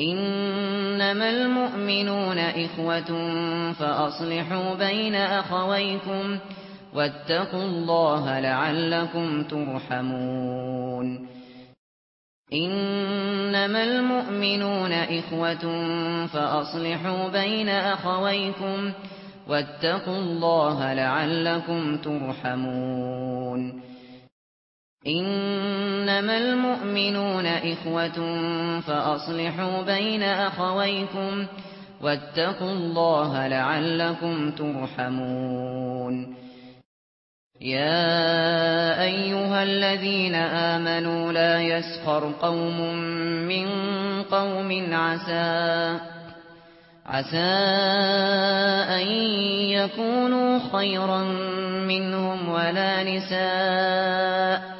إنما المؤمنون إخوة فأصلحوا بين أخويكم واتقوا الله لعلكم ترحمون. إنما المؤمنون إخوة فأصلحوا بين أخويكم واتقوا الله لعلكم ترحمون. إنما المؤمنون إخوة فأصلحوا بين أخويكم واتقوا الله لعلكم ترحمون. يا أيها الذين آمنوا لا يسخر قوم من قوم عسى عسى أن يكونوا خيرا منهم ولا نساء.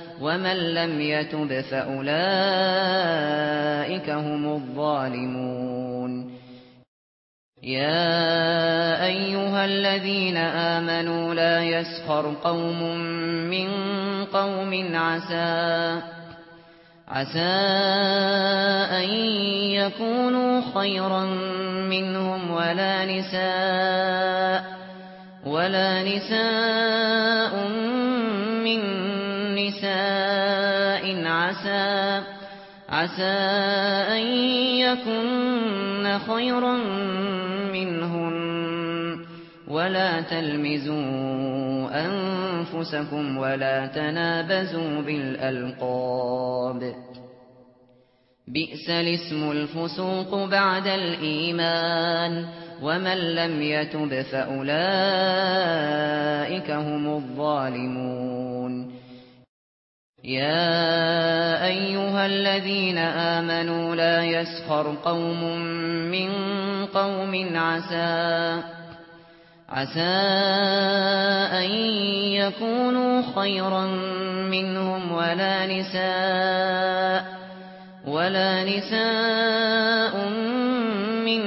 ومن لم يتب فأولئك هم الظالمون يا ايها الذين امنوا لا يسخر قوم من قوم عسى عسى ان يكونوا خيرا منهم ولا نساء ولا نساء من نِسَاءٍ عَسَى عَسَى أَن يَكُنَّ خَيْرًا مِنْهُنَّ. وَلَا تَلْمِزُوا أَنفُسَكُمْ وَلَا تَنَابَزُوا بِالْأَلْقَابِ. بِئْسَ الْاسْمُ الْفُسُوقُ بَعْدَ الْإِيمَانِ. ومن لم يتب فأولئك هم الظالمون. يا ايها الذين امنوا لا يسخر قوم من قوم عسى عسى ان يكونوا خيرا منهم ولا نساء ولا نساء من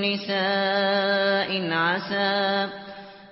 نساء عسى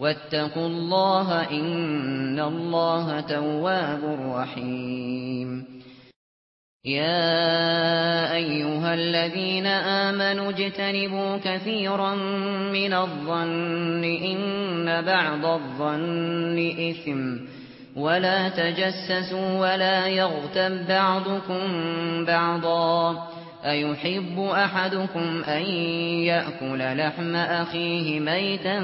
واتقوا الله إن الله تواب رحيم. يا أيها الذين آمنوا اجتنبوا كثيرا من الظن إن بعض الظن إثم. ولا تجسسوا ولا يغتب بعضكم بعضا. أيحب أحدكم أن يأكل لحم أخيه ميتا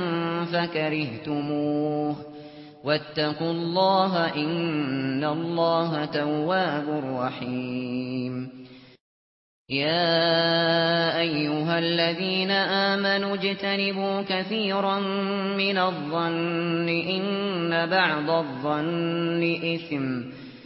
فكرهتموه واتقوا الله إن الله تواب رحيم يا أيها الذين آمنوا اجتنبوا كثيرا من الظن إن بعض الظن إثم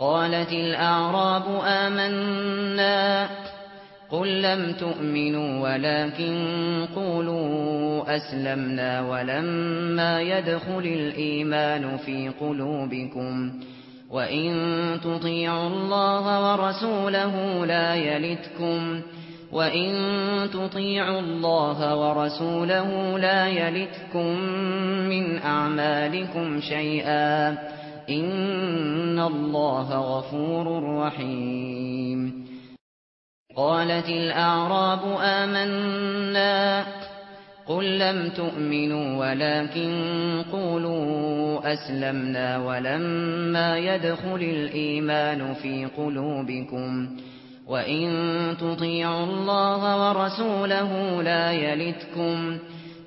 قالت الأعراب آمنا قل لم تؤمنوا ولكن قولوا أسلمنا ولما يدخل الإيمان في قلوبكم وإن تطيعوا الله ورسوله لا يلتكم وَإِن تُطِيعُوا اللَّهَ وَرَسُولَهُ لَا يَلِتْكُم مِّنْ أَعْمَالِكُمْ شَيْئًا إن الله غفور رحيم. قالت الأعراب آمنا قل لم تؤمنوا ولكن قولوا أسلمنا ولما يدخل الإيمان في قلوبكم وإن تطيعوا الله ورسوله لا يلتكم ورسوله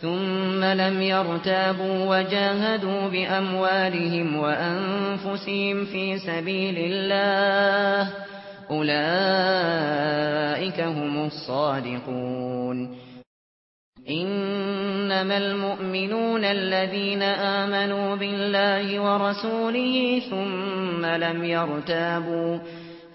ثُمَّ لَمْ يَرْتَابُوا وَجَاهَدُوا بِأَمْوَالِهِمْ وَأَنفُسِهِمْ فِي سَبِيلِ اللَّهِ أُولَئِكَ هُمُ الصَّادِقُونَ. إِنَّمَا الْمُؤْمِنُونَ الَّذِينَ آمَنُوا بِاللَّهِ وَرَسُولِهِ ثُمَّ لَمْ يَرْتَابُوا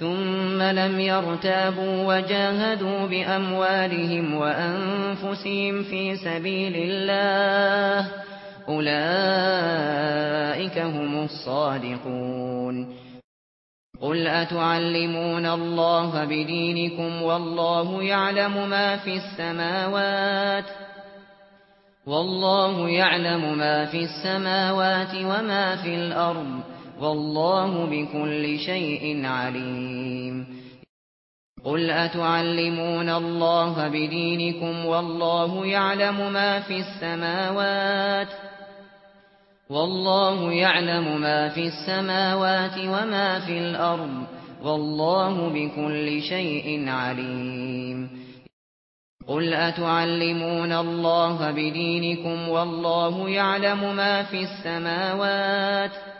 ثُمَّ لَمْ يَرْتَابُوا وَجَاهَدُوا بِأَمْوَالِهِمْ وَأَنفُسِهِمْ فِي سَبِيلِ اللَّهِ أُولَئِكَ هُمُ الصَّادِقُونَ. قُلْ أَتُعَلِّمُونَ اللَّهَ بِدِينِكُمْ وَاللَّهُ يَعْلَمُ مَا فِي السَّمَاوَاتِ وَاللَّهُ يَعْلَمُ مَا فِي السَّمَاوَاتِ وَمَا فِي الْأَرْضِ. والله بكل شيء عليم. قل أتعلمون الله بدينكم والله يعلم ما في السماوات والله يعلم ما في السماوات وما في الأرض والله بكل شيء عليم. قل أتعلمون الله بدينكم والله يعلم ما في السماوات والله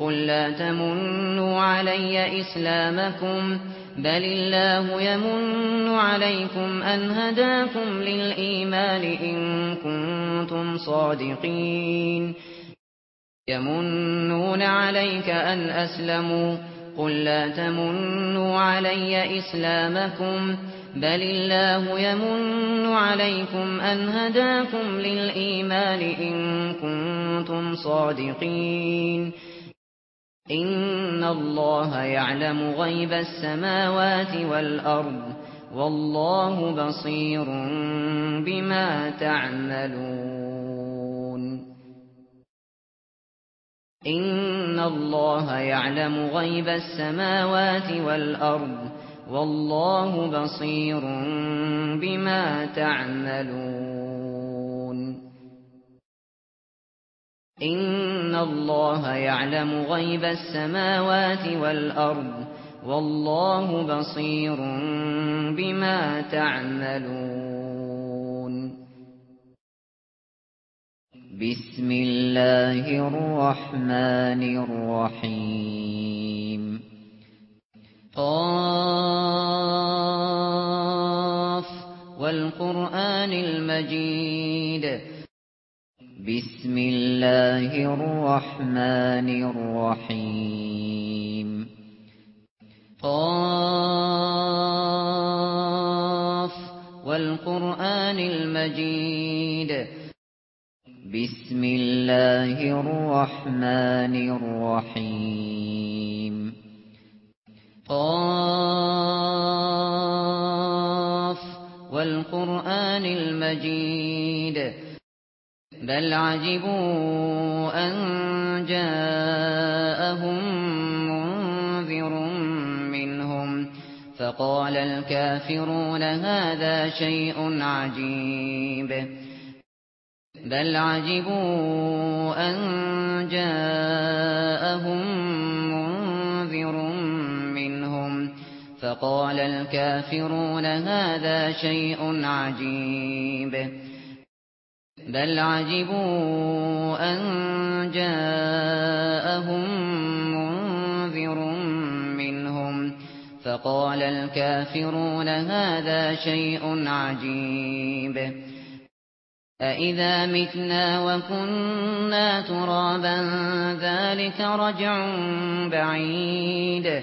قل لا تمنوا علي إسلامكم بل الله يمن عليكم أن هداكم للإيمان إن كنتم صادقين. يمنون عليك أن أسلموا قل لا تمنوا علي إسلامكم بل الله يمن عليكم أن هداكم للإيمان إن كنتم صادقين. ان الله يعلم غيب السماوات والارض والله بصير بما تعملون ان الله يعلم غيب السماوات والارض والله بصير بما تعملون ان الله يعلم غيب السماوات والارض والله بصير بما تعملون. بسم الله الرحمن الرحيم. قاف والقران المجيد بسم الله الرحمن الرحيم. قاف والقرآن المجيد. بسم الله الرحمن الرحيم. قاف والقرآن المجيد. بل عجبوا أن جاءهم منذر منهم فقال الكافرون هذا شيء عجيب بل عجبوا أن جاءهم منذر منهم فقال الكافرون هذا شيء عجيب منهم بل عجبوا أن جاءهم منذر منهم فقال الكافرون هذا شيء عجيب أَإِذَا مِتْنَا وَكُنَّا تُرَابًا ذَلِكَ رَجْعٌ بَعِيدٌ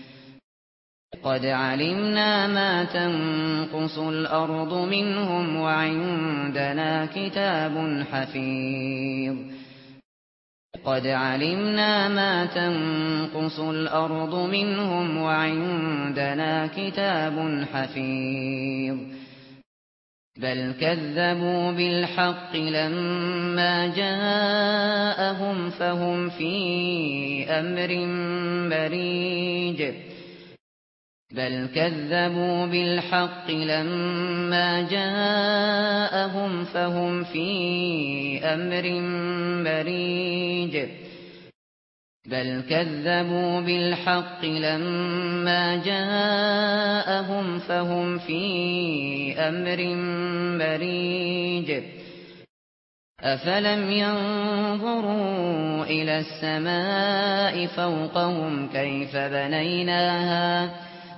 قد علمنا ما تنقص الأرض منهم وعندنا كتاب حفيظ. قد علمنا ما تنقص الأرض منهم وعندنا كتاب حفيظ. بل كذبوا بالحق لما جاءهم فهم في أمر مريج. بل كذبوا بالحق لما جاءهم فهم في أمر مريج بل كذبوا بالحق لما جاءهم فهم في أمر مريج أَفَلَمْ يَنْظُرُوا إِلَى السَّمَاءِ فَوْقَهُمْ كَيْفَ بَنَيْنَاهَا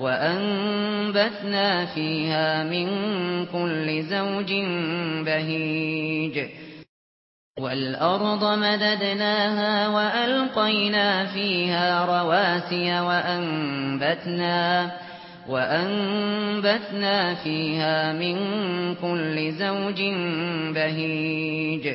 وأنبثنا فيها من كل زوج بهيج والأرض مددناها وألقينا فيها رواسي وأنبثنا وأنبتنا فيها من كل زوج بهيج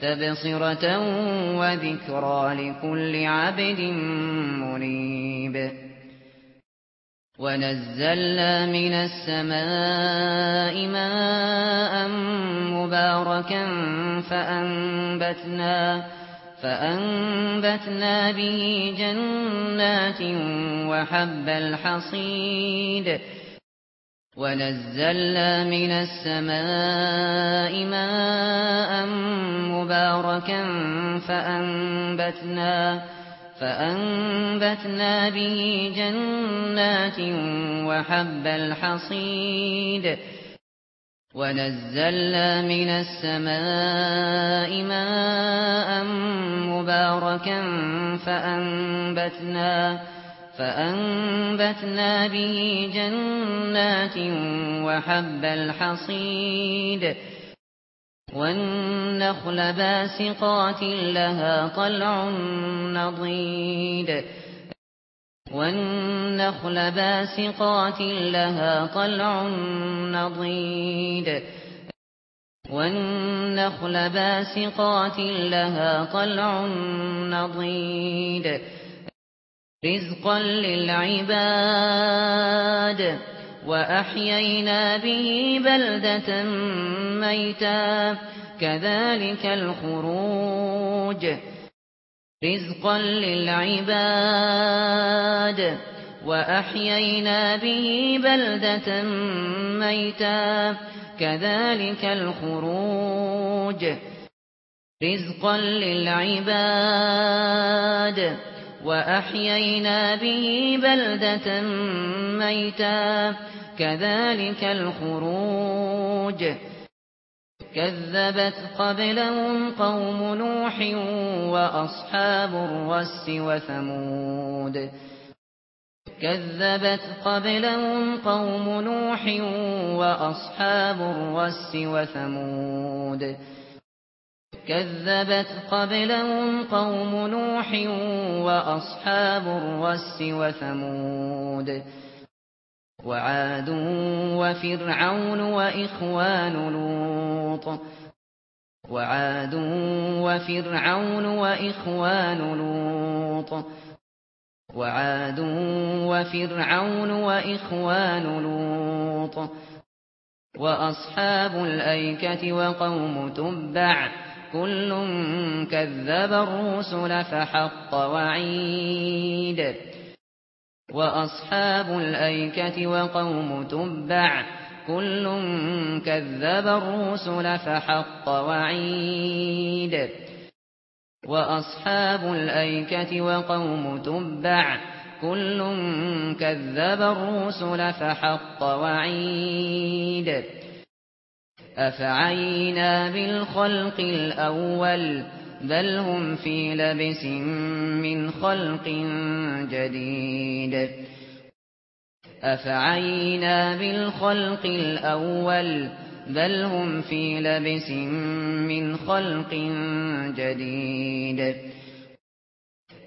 تبصرة وذكرى لكل عبد منيب. ونزلنا من السماء ماء مباركا فأنبتنا فأنبتنا به جنات وحب الحصيد. ونزلنا من السماء ماء مباركا فأنبتنا فأنبتنا به جنات وحب الحصيد ونزلنا من السماء ماء مباركا فأنبتنا به فأنبتنا به جنات وحب الحصيد والنخل باسقات لها طلع نضيد والنخل باسقات لها طلع نضيد والنخل باسقات لها طلع نضيد والنخل باسقات لها طلع نضيد رزقا للعباد وأحيينا به بلدة ميتا كذلك الخروج رزقا للعباد وأحيينا به بلدة ميتا كذلك الخروج رزقا للعباد وأحيينا به بلدة ميتا كذلك الخروج كذبت قبلهم قوم نوح وأصحاب الرس وثمود كذبت قبلهم قوم نوح وأصحاب الرس وثمود كذبت قبلهم قوم نوح وأصحاب الرس وثمود وعاد وفرعون وإخوان لوط وعاد وفرعون وإخوان لوط وعاد وفرعون وإخوان لوط وأصحاب الأيكة وقوم تبع كل كذب الرسل فحق وعيد وأصحاب الأيكة وقوم تبع كل كذب الرسل فحق وعيد وأصحاب الأيكة وقوم تبع كل كذب الرسل فحق وعيد أفعينا بالخلق الأول بل هم في لبس من خلق جديد أفعينا بالخلق الأول بل هم في لبس من خلق جديد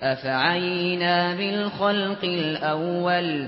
أفعينا بالخلق الأول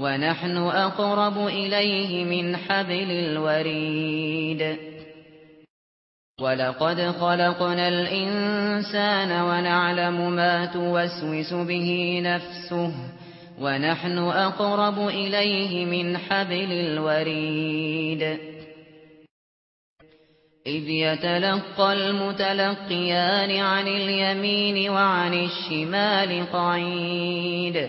ونحن أقرب إليه من حبل الوريد. ولقد خلقنا الإنسان ونعلم ما توسوس به نفسه. ونحن أقرب إليه من حبل الوريد. إذ يتلقى المتلقيان عن اليمين وعن الشمال قعيد.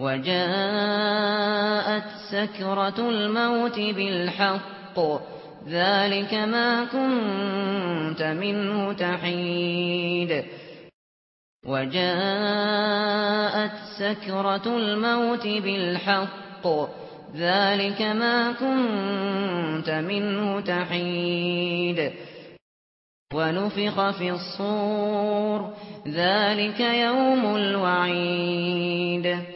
وَجَاءَتْ سَكْرَةُ الْمَوْتِ بِالْحَقِّ. ذَلِكَ مَا كُنْتَ مِنْهُ تَحِيدُ. وَجَاءَتْ سَكْرَةُ الْمَوْتِ بِالْحَقِّ. ذَلِكَ مَا كُنْتَ مِنْهُ تَحِيدُ. وَنُفِخَ فِي الصُّورِ. ذَلِكَ يَوْمُ الْوَعِيدِ.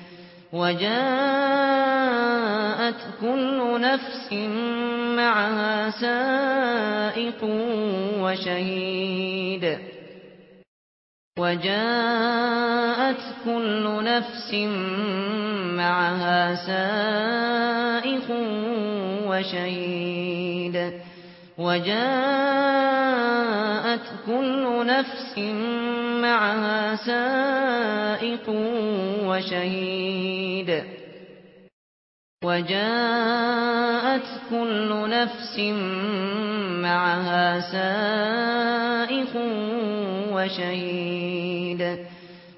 وجاءت كل نفس معها سائق وشهيد. وجاءت كل نفس معها سائق وشهيد. وجاءت كل نفس معها سائق وشهيد وجاءت كل نفس معها سائق وشهيد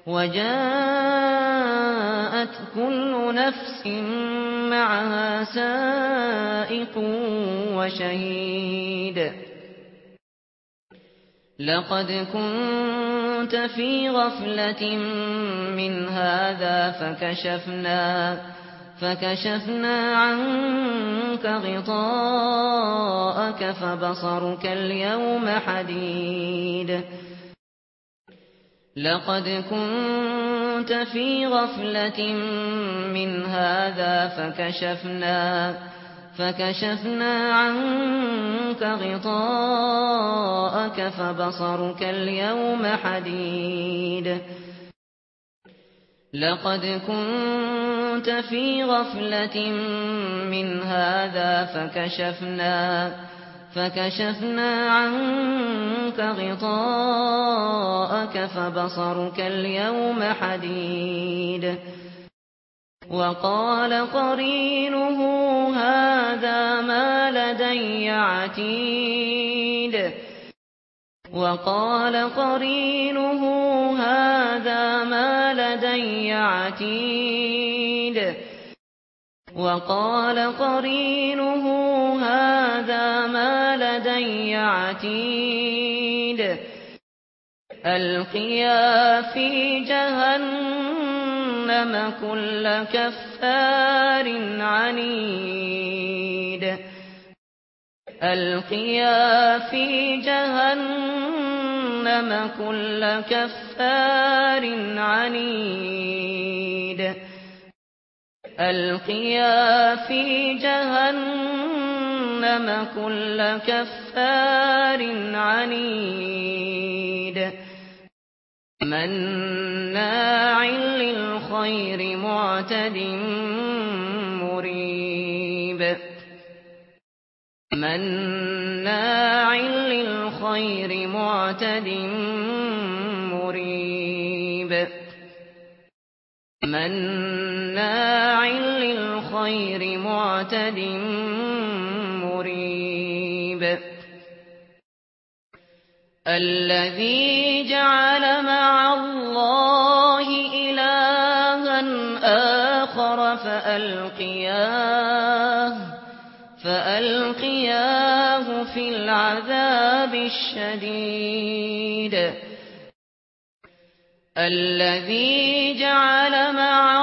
وجاءت كل نفس معها سائق وشهيد وجاءت كل نفس معها سائق لقد كنت في غفلة من هذا فكشفنا فكشفنا عنك غطاءك فبصرك اليوم حديد. لقد كنت في غفلة من هذا فكشفنا فكشفنا فكشفنا عنك غطاءك فبصرك اليوم حديد. لقد كنت في غفلة من هذا فكشفنا فكشفنا عنك غطاءك فبصرك اليوم حديد. وقال قرينه هذا ما لدي عتيد. وقال قرينه هذا ما لدي عتيد. وقال قرينه هذا ما لدي عتيد. ألقيا في جهنم جهنم كل كفار عنيد القيا في جهنم كل كفار عنيد القيا في جهنم كل كفار عنيد مناع للخير معتد مريب. مناع للخير معتد مريب. مناع للخير معتد مريب الذي جعل مع الله إلها آخر فألقياه فألقياه في العذاب الشديد الذي جعل مع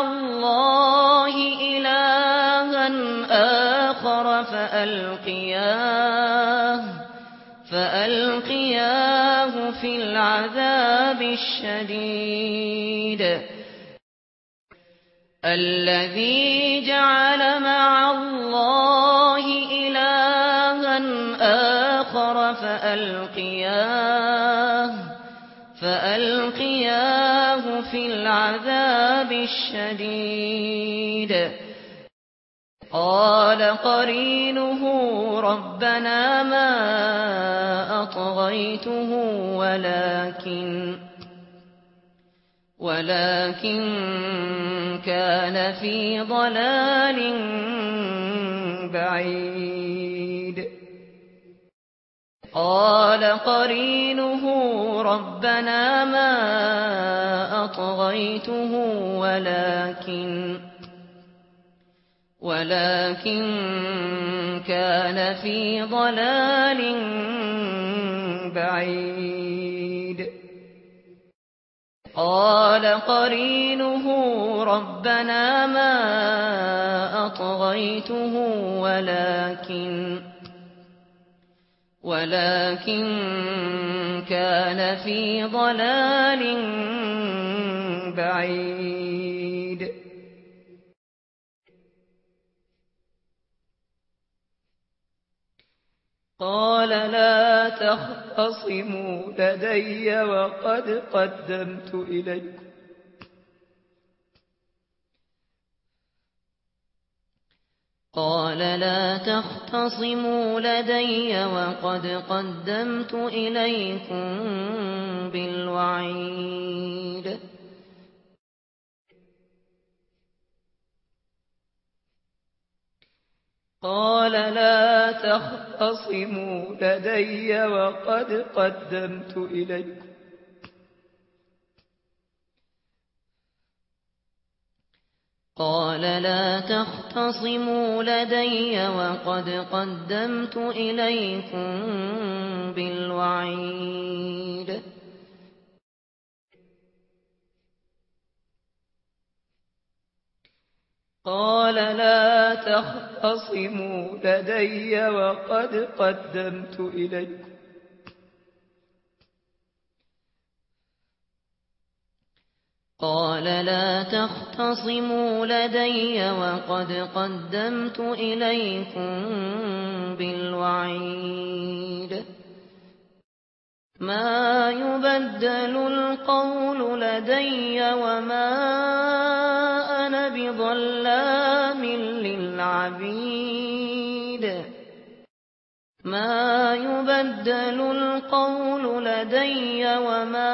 شديد. الذي جعل مع الله إلها آخر فألقياه فألقياه في العذاب الشديد. قال قرينه ربنا ما أطغيته ولكن ولكن كان في ضلال بعيد قال قرينه ربنا ما أطغيته ولكن ولكن كان في ضلال بعيد قال قرينه ربنا ما أطغيته ولكن ولكن كان في ضلال بعيد. قال لا تختصموا لدي وقد قدمت إليكم قال لا تختصموا لدي وقد قدمت إليكم بالوعيد. قال لا تختصموا لدي وقد قدمت إليكم قال لا تختصموا لدي وقد قدمت إليكم بالوعيد. قال لا تختصموا لدي وقد قدمت إليكم قال لا تختصموا لدي وقد قدمت إليكم بالوعيد. ما يبدل القول لدي وما أنا بظلام للعبيد. ما يبدل القول لدي وما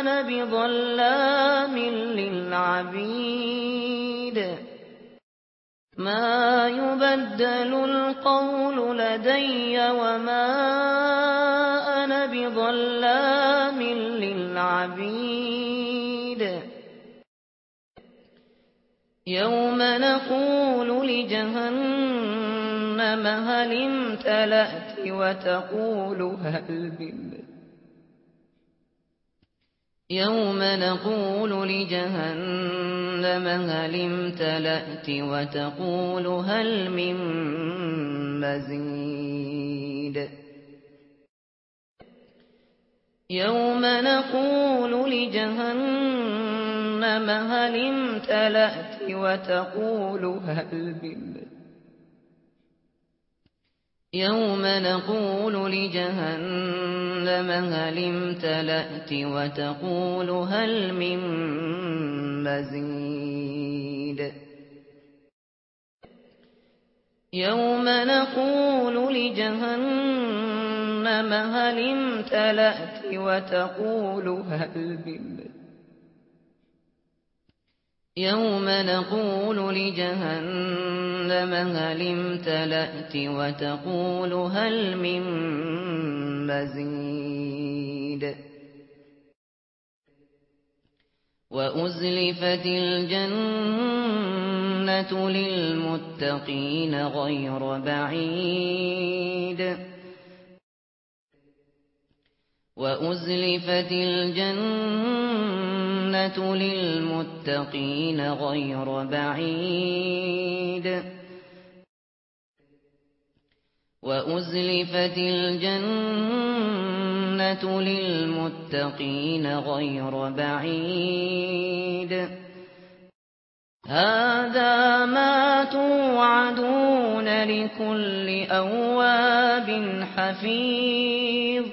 أنا بظلام للعبيد. ما يبدل القول لدي وما بظلام للعبيد يوم نقول لجهنم هل امتلأت وتقول هل بمت يوم نقول لجهنم هل امتلأت وتقول هل من مزيد يوم نقول لجهنم هل امتلأت وتقول هل من يوم نقول لجهنم هل امتلأت وتقول هل من مزيد يوم نقول لجهنم هل امتلأت وتقول هل من يوم نقول لجهنم هل امتلأت وتقول هل من مزيد وَأُزْلِفَتِ الْجَنَّةُ لِلْمُتَّقِينَ غَيْرَ بَعِيدٍ وَأُزْلِفَتِ الْجَنَّةُ لِلْمُتَّقِينَ غَيْرَ بَعِيدٍ وَأُزْلِفَتِ الْجَنَّةُ لِلْمُتَّقِينَ غَيْرَ بَعِيدٍ هَذَا مَا تُوعَدُونَ لِكُلِّ أَوَّابٍ حَفِيظٍ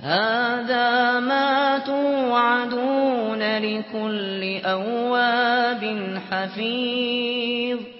هَذَا مَا تُوعَدُونَ لِكُلِّ أَوَّابٍ حَفِيظٍ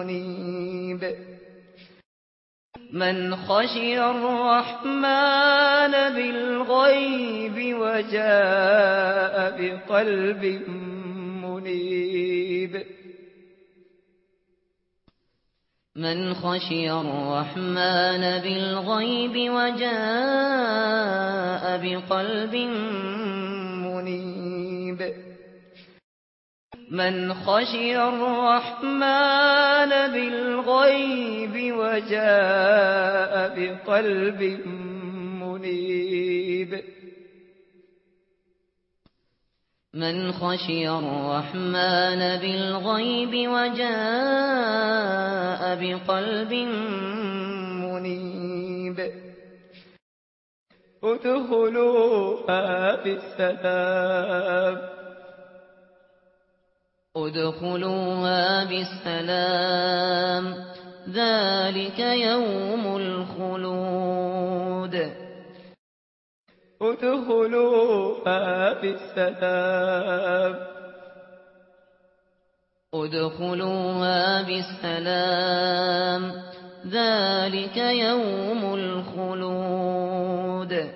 منيب. من خشي الرحمن بالغيب وجاء بقلب منيب. من خشي الرحمن بالغيب وجاء بقلب منيب. من خشي الرحمن بالغيب وجاء بقلب منيب من خشي الرحمن بالغيب وجاء بقلب منيب ادخلوا بالسلام ادخلوها بالسلام. ذلك يوم الخلود. ادخلوها بالسلام. ادخلوها بالسلام. ذلك يوم الخلود.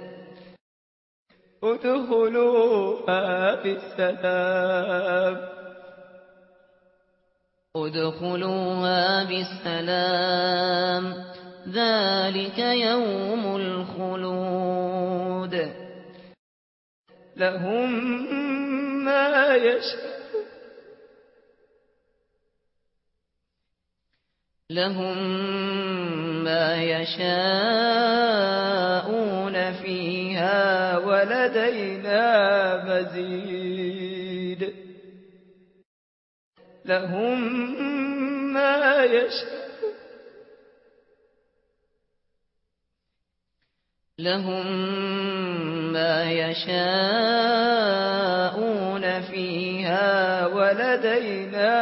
ادخلوها بالسلام. ادخلوها بسلام ذلك يوم الخلود. لهم ما يشاء لهم ما يشاءون فيها ولدينا مزيد. لهم ما يشاء لهم ما يشاءون فيها ولدينا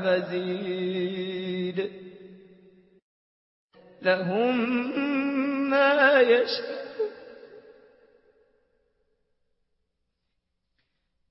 مزيد لهم ما يشاءون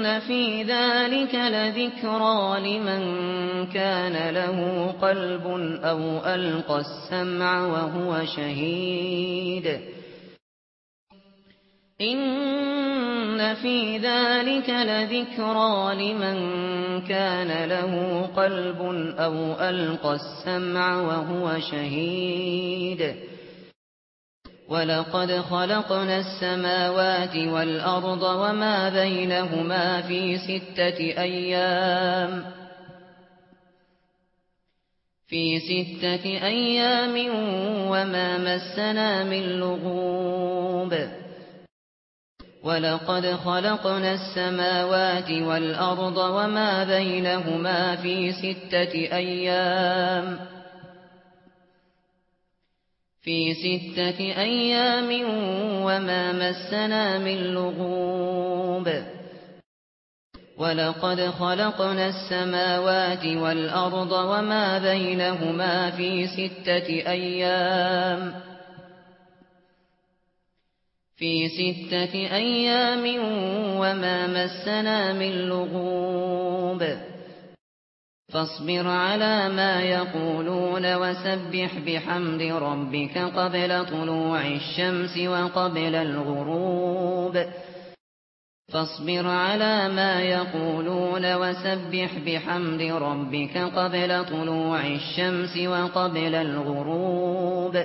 إِنَّ فِي ذَلِكَ لَذِكْرَى لِمَن كَانَ لَهُ قَلْبٌ أَوْ أَلْقَى السَّمْعَ وَهُوَ شَهِيدٌ إِنَّ فِي ذَلِكَ لَذِكْرَى لِمَن كَانَ لَهُ قَلْبٌ أَوْ أَلْقَى السَّمْعَ وَهُوَ شَهِيدٌ وَلَقَدْ خَلَقْنَا السَّمَاوَاتِ وَالْأَرْضَ وَمَا بَيْنَهُمَا فِي سِتَّةِ أَيَّامٍ فِي سِتَّةِ أَيَّامٍ وَمَا مَسَّنَا مِن لُّغُوبٍ وَلَقَدْ خَلَقْنَا السَّمَاوَاتِ وَالْأَرْضَ وَمَا بَيْنَهُمَا فِي سِتَّةِ أَيَّامٍ في ستة أيام وما مسنا من لغوب ولقد خلقنا السماوات والأرض وما بينهما في ستة أيام في ستة أيام وما مسنا من لغوب فاصبر على ما يقولون وسبح بحمد ربك قبل طلوع الشمس وقبل الغروب. فاصبر على ما يقولون وسبح بحمد ربك قبل طلوع الشمس وقبل الغروب.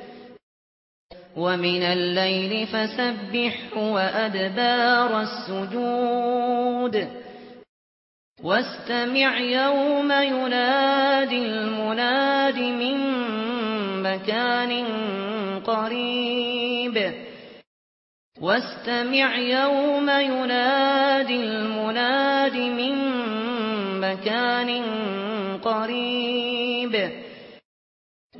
ومن الليل فسبح وأدبار السجود. واستمع يوم ينادي المناد من مكان قريب. واستمع يوم ينادي المناد من مكان قريب.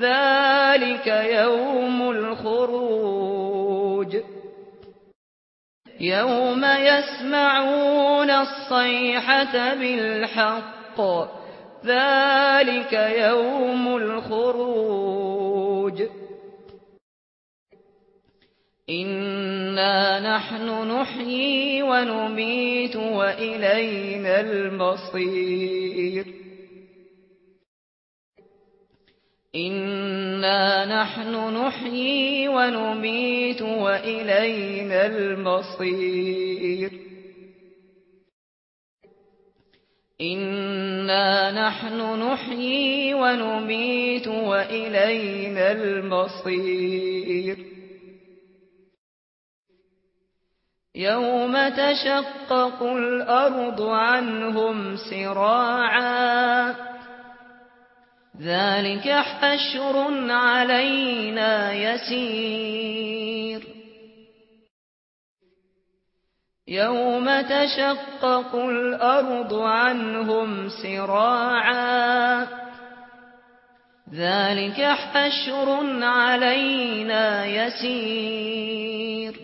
ذلك يوم الخروج. يوم يسمعون الصيحة بالحق. ذلك يوم الخروج. إنا نحن نحيي ونميت وإلينا المصير. إنا نحن نحيي ونميت وإلينا المصير إنا نحن نحيي ونميت وإلينا المصير يوم تشقق الأرض عنهم سراعاً ذلك حشر علينا يسير. يوم تشقق الأرض عنهم سراعا. ذلك حشر علينا يسير.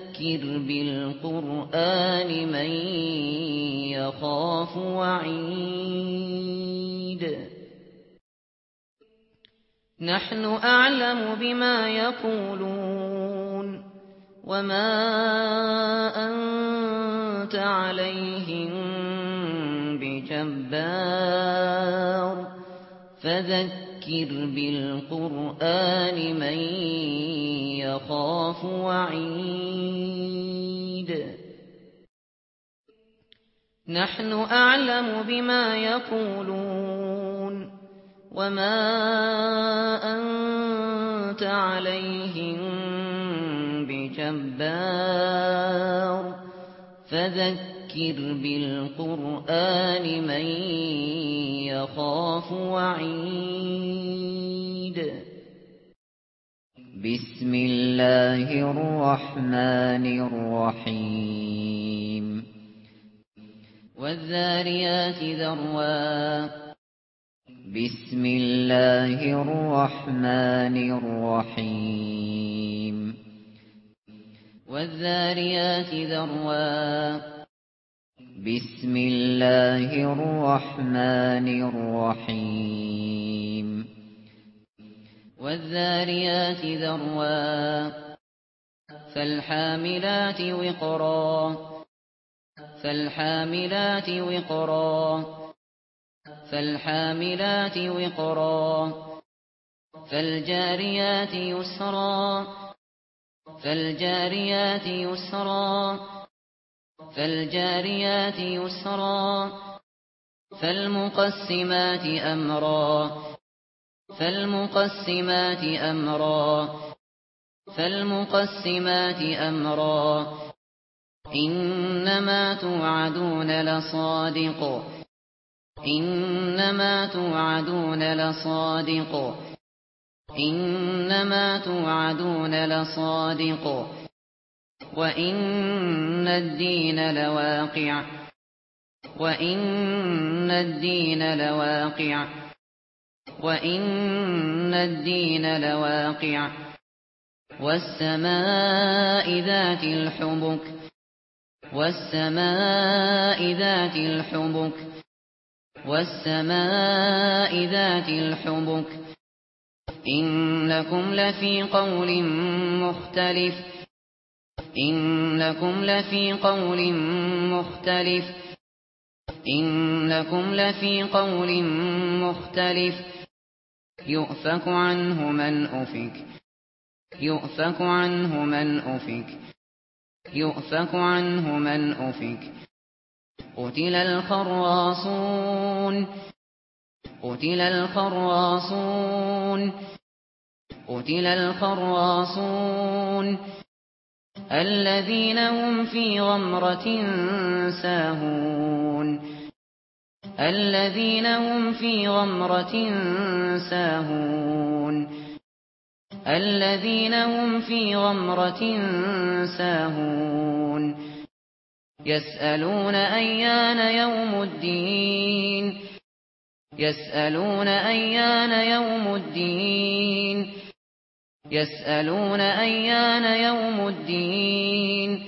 فَذَكِّرْ بِالْقُرْآنِ مَن يَخَافُ وَعِيدِ نحن أعلم بما يقولون وما أنت عليهم بجبار فذكر فَذَكِّرْ بِالْقُرْآنِ مَن يَخَافُ وَعِيدِ نَحْنُ أَعْلَمُ بِمَا يَقُولُونَ وَمَا أَنْتَ عَلَيْهِمْ بِجَبَّارٍ فَذَكِّرْ فَذَكِّرْ بِالْقُرْآنِ مَن يَخَافُ وَعِيدِ بِسْمِ اللَّهِ الرَّحْمَنِ الرَّحِيمِ وَالذَّارِيَاتِ ذَرْوًا بِسْمِ اللَّهِ الرَّحْمَنِ الرَّحِيمِ وَالذَّارِيَاتِ ذَرْوًا بسم الله الرحمن الرحيم. والذاريات ذروا فالحاملات وقرا فالحاملات وقرا فالحاملات وقرا فالجاريات يسرا فالجاريات يسرا. فالجاريات يسرا فالمقسمات أمرا فالمقسمات أمرا فالمقسمات أمرا. إنما توعدون لصادق إنما توعدون لصادق إنما توعدون لصادق. وَإِنَّ الدِّينَ لَوَاقِعٌ وَإِنَّ الدِّينَ لَوَاقِعٌ وَإِنَّ الدِّينَ لَوَاقِعٌ وَالسَّمَاءِ ذَاتِ الْحُبُكِ وَالسَّمَاءِ ذَاتِ الْحُبُكِ وَالسَّمَاءِ ذَاتِ الْحُبُكِ إِنَّكُمْ لَفِي قَوْلٍ مُخْتَلِفٍ إنكم لفي قول مختلف إنكم لفي قول مختلف يؤفك عنه من أفك يؤفك عنه من أفك يؤفك عنه من أفك قتل الخراصون قتل الخراصون قتل الخراصون الذين هم في غمرة ساهون. الذين هم في غمرة ساهون. الذين هم في غمرة ساهون. يسألون أيان يوم الدين. يسألون أيان يوم الدين. يسألون أيان يوم الدين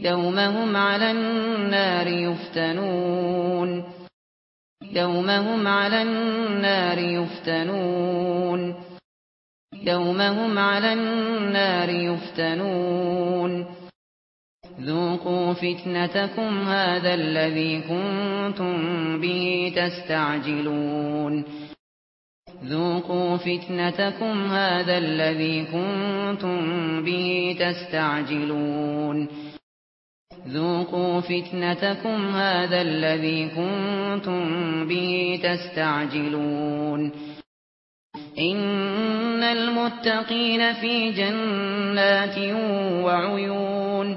يوم هم على النار يفتنون يوم هم على النار يفتنون يوم هم على النار يفتنون ذوقوا فتنتكم هذا الذي كنتم به تستعجلون ذوقوا فتنتكم هذا الذي كنتم به تستعجلون ذوقوا فتنتكم هذا الذي كنتم به تستعجلون ان المتقين في جنات وعيون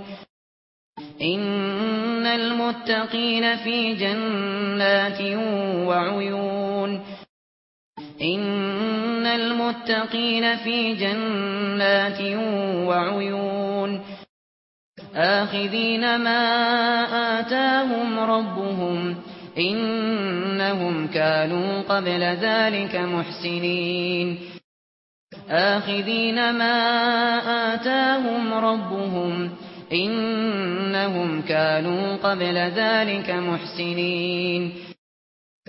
ان المتقين في جنات وعيون ان المتقين في جنات وعيون اخذين ما اتاهم ربهم انهم كانوا قبل ذلك محسنين اخذين ما اتاهم ربهم انهم كانوا قبل ذلك محسنين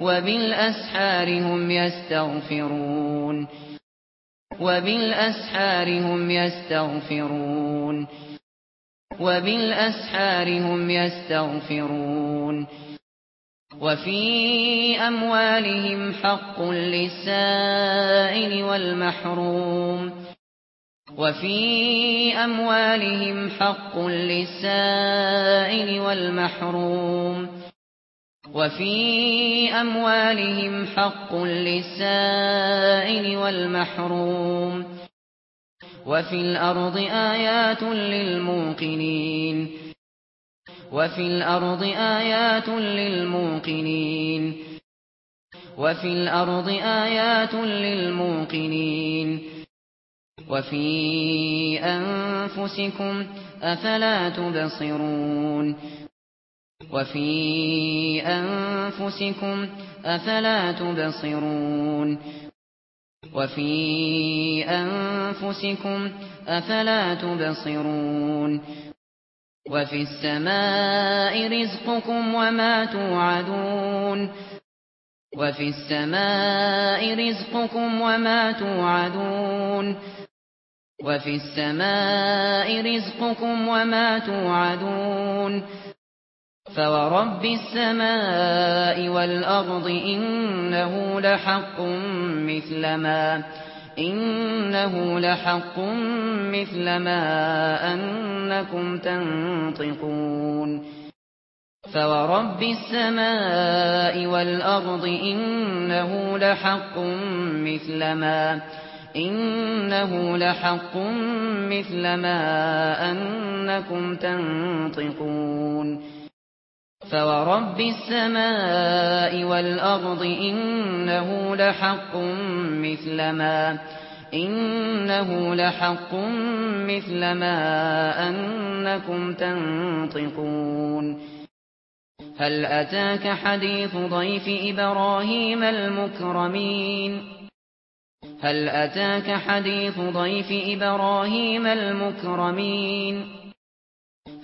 وبالأسحار هم يستغفرون. وبالأسحار هم يستغفرون. وبالأسحار هم يستغفرون. وفي أموالهم حق للسائل والمحروم. وفي أموالهم حق للسائل والمحروم. وفي أموالهم حق للسائل والمحروم وفي الأرض آيات للموقنين وفي الأرض آيات للموقنين وفي الأرض آيات للموقنين وفي أنفسكم أفلا تبصرون وفي أنفسكم أفلا تبصرون وفي أنفسكم أفلا تبصرون وفي السماء رزقكم وما توعدون وفي السماء رزقكم وما توعدون وفي السماء رزقكم وما توعدون فورب السماء والأرض إنه لحق مثل ما إنه لحق مثل ما أنكم تنطقون فورب السماء والأرض إنه لحق مثل ما إنه لحق مثل ما أنكم تنطقون فورب السماء والأرض إنه لحق مثل ما إنه لحق مثل ما أنكم تنطقون هل أتاك حديث ضيف إبراهيم المكرمين هل أتاك حديث ضيف إبراهيم المكرمين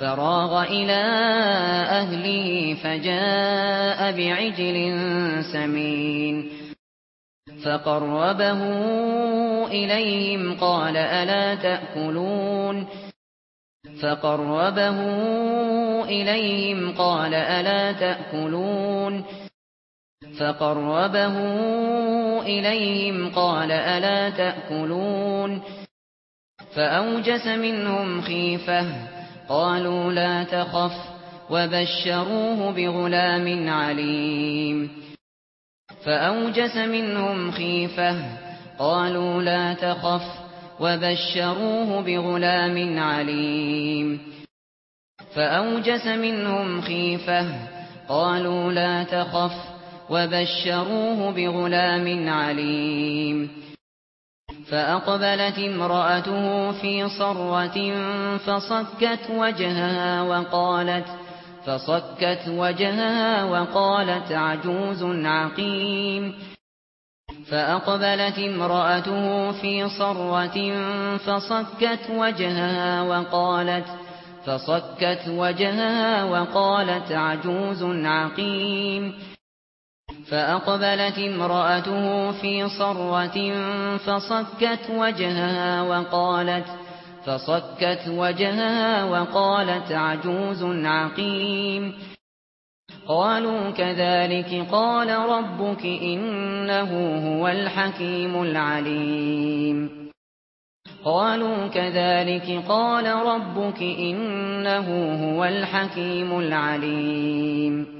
فراغ إلى أهلي فجاء بعجل سمين. فقربه إليهم قال ألا تأكلون. فقربه إليهم قال ألا تأكلون. فقربه إليهم قال ألا تأكلون. فأوجس منهم خيفة. قالوا لا تخف وبشروه بغلام عليم. فأوجس منهم خيفة قالوا لا تخف وبشروه بغلام عليم. فأوجس منهم خيفة قالوا لا تخف وبشروه بغلام عليم. فأقبلت امرأته في صرة فصكت وجهها وقالت فصكت وجهها وقالت عجوز عقيم فأقبلت امرأته في صرة فصكت وجهها وقالت فصكت وجهها وقالت عجوز عقيم فأقبلت امرأته في صرة فصكت وجهها وقالت فصكت وجهها وقالت عجوز عقيم قالوا كذلك قال ربك إنه هو الحكيم العليم قالوا كذلك قال ربك إنه هو الحكيم العليم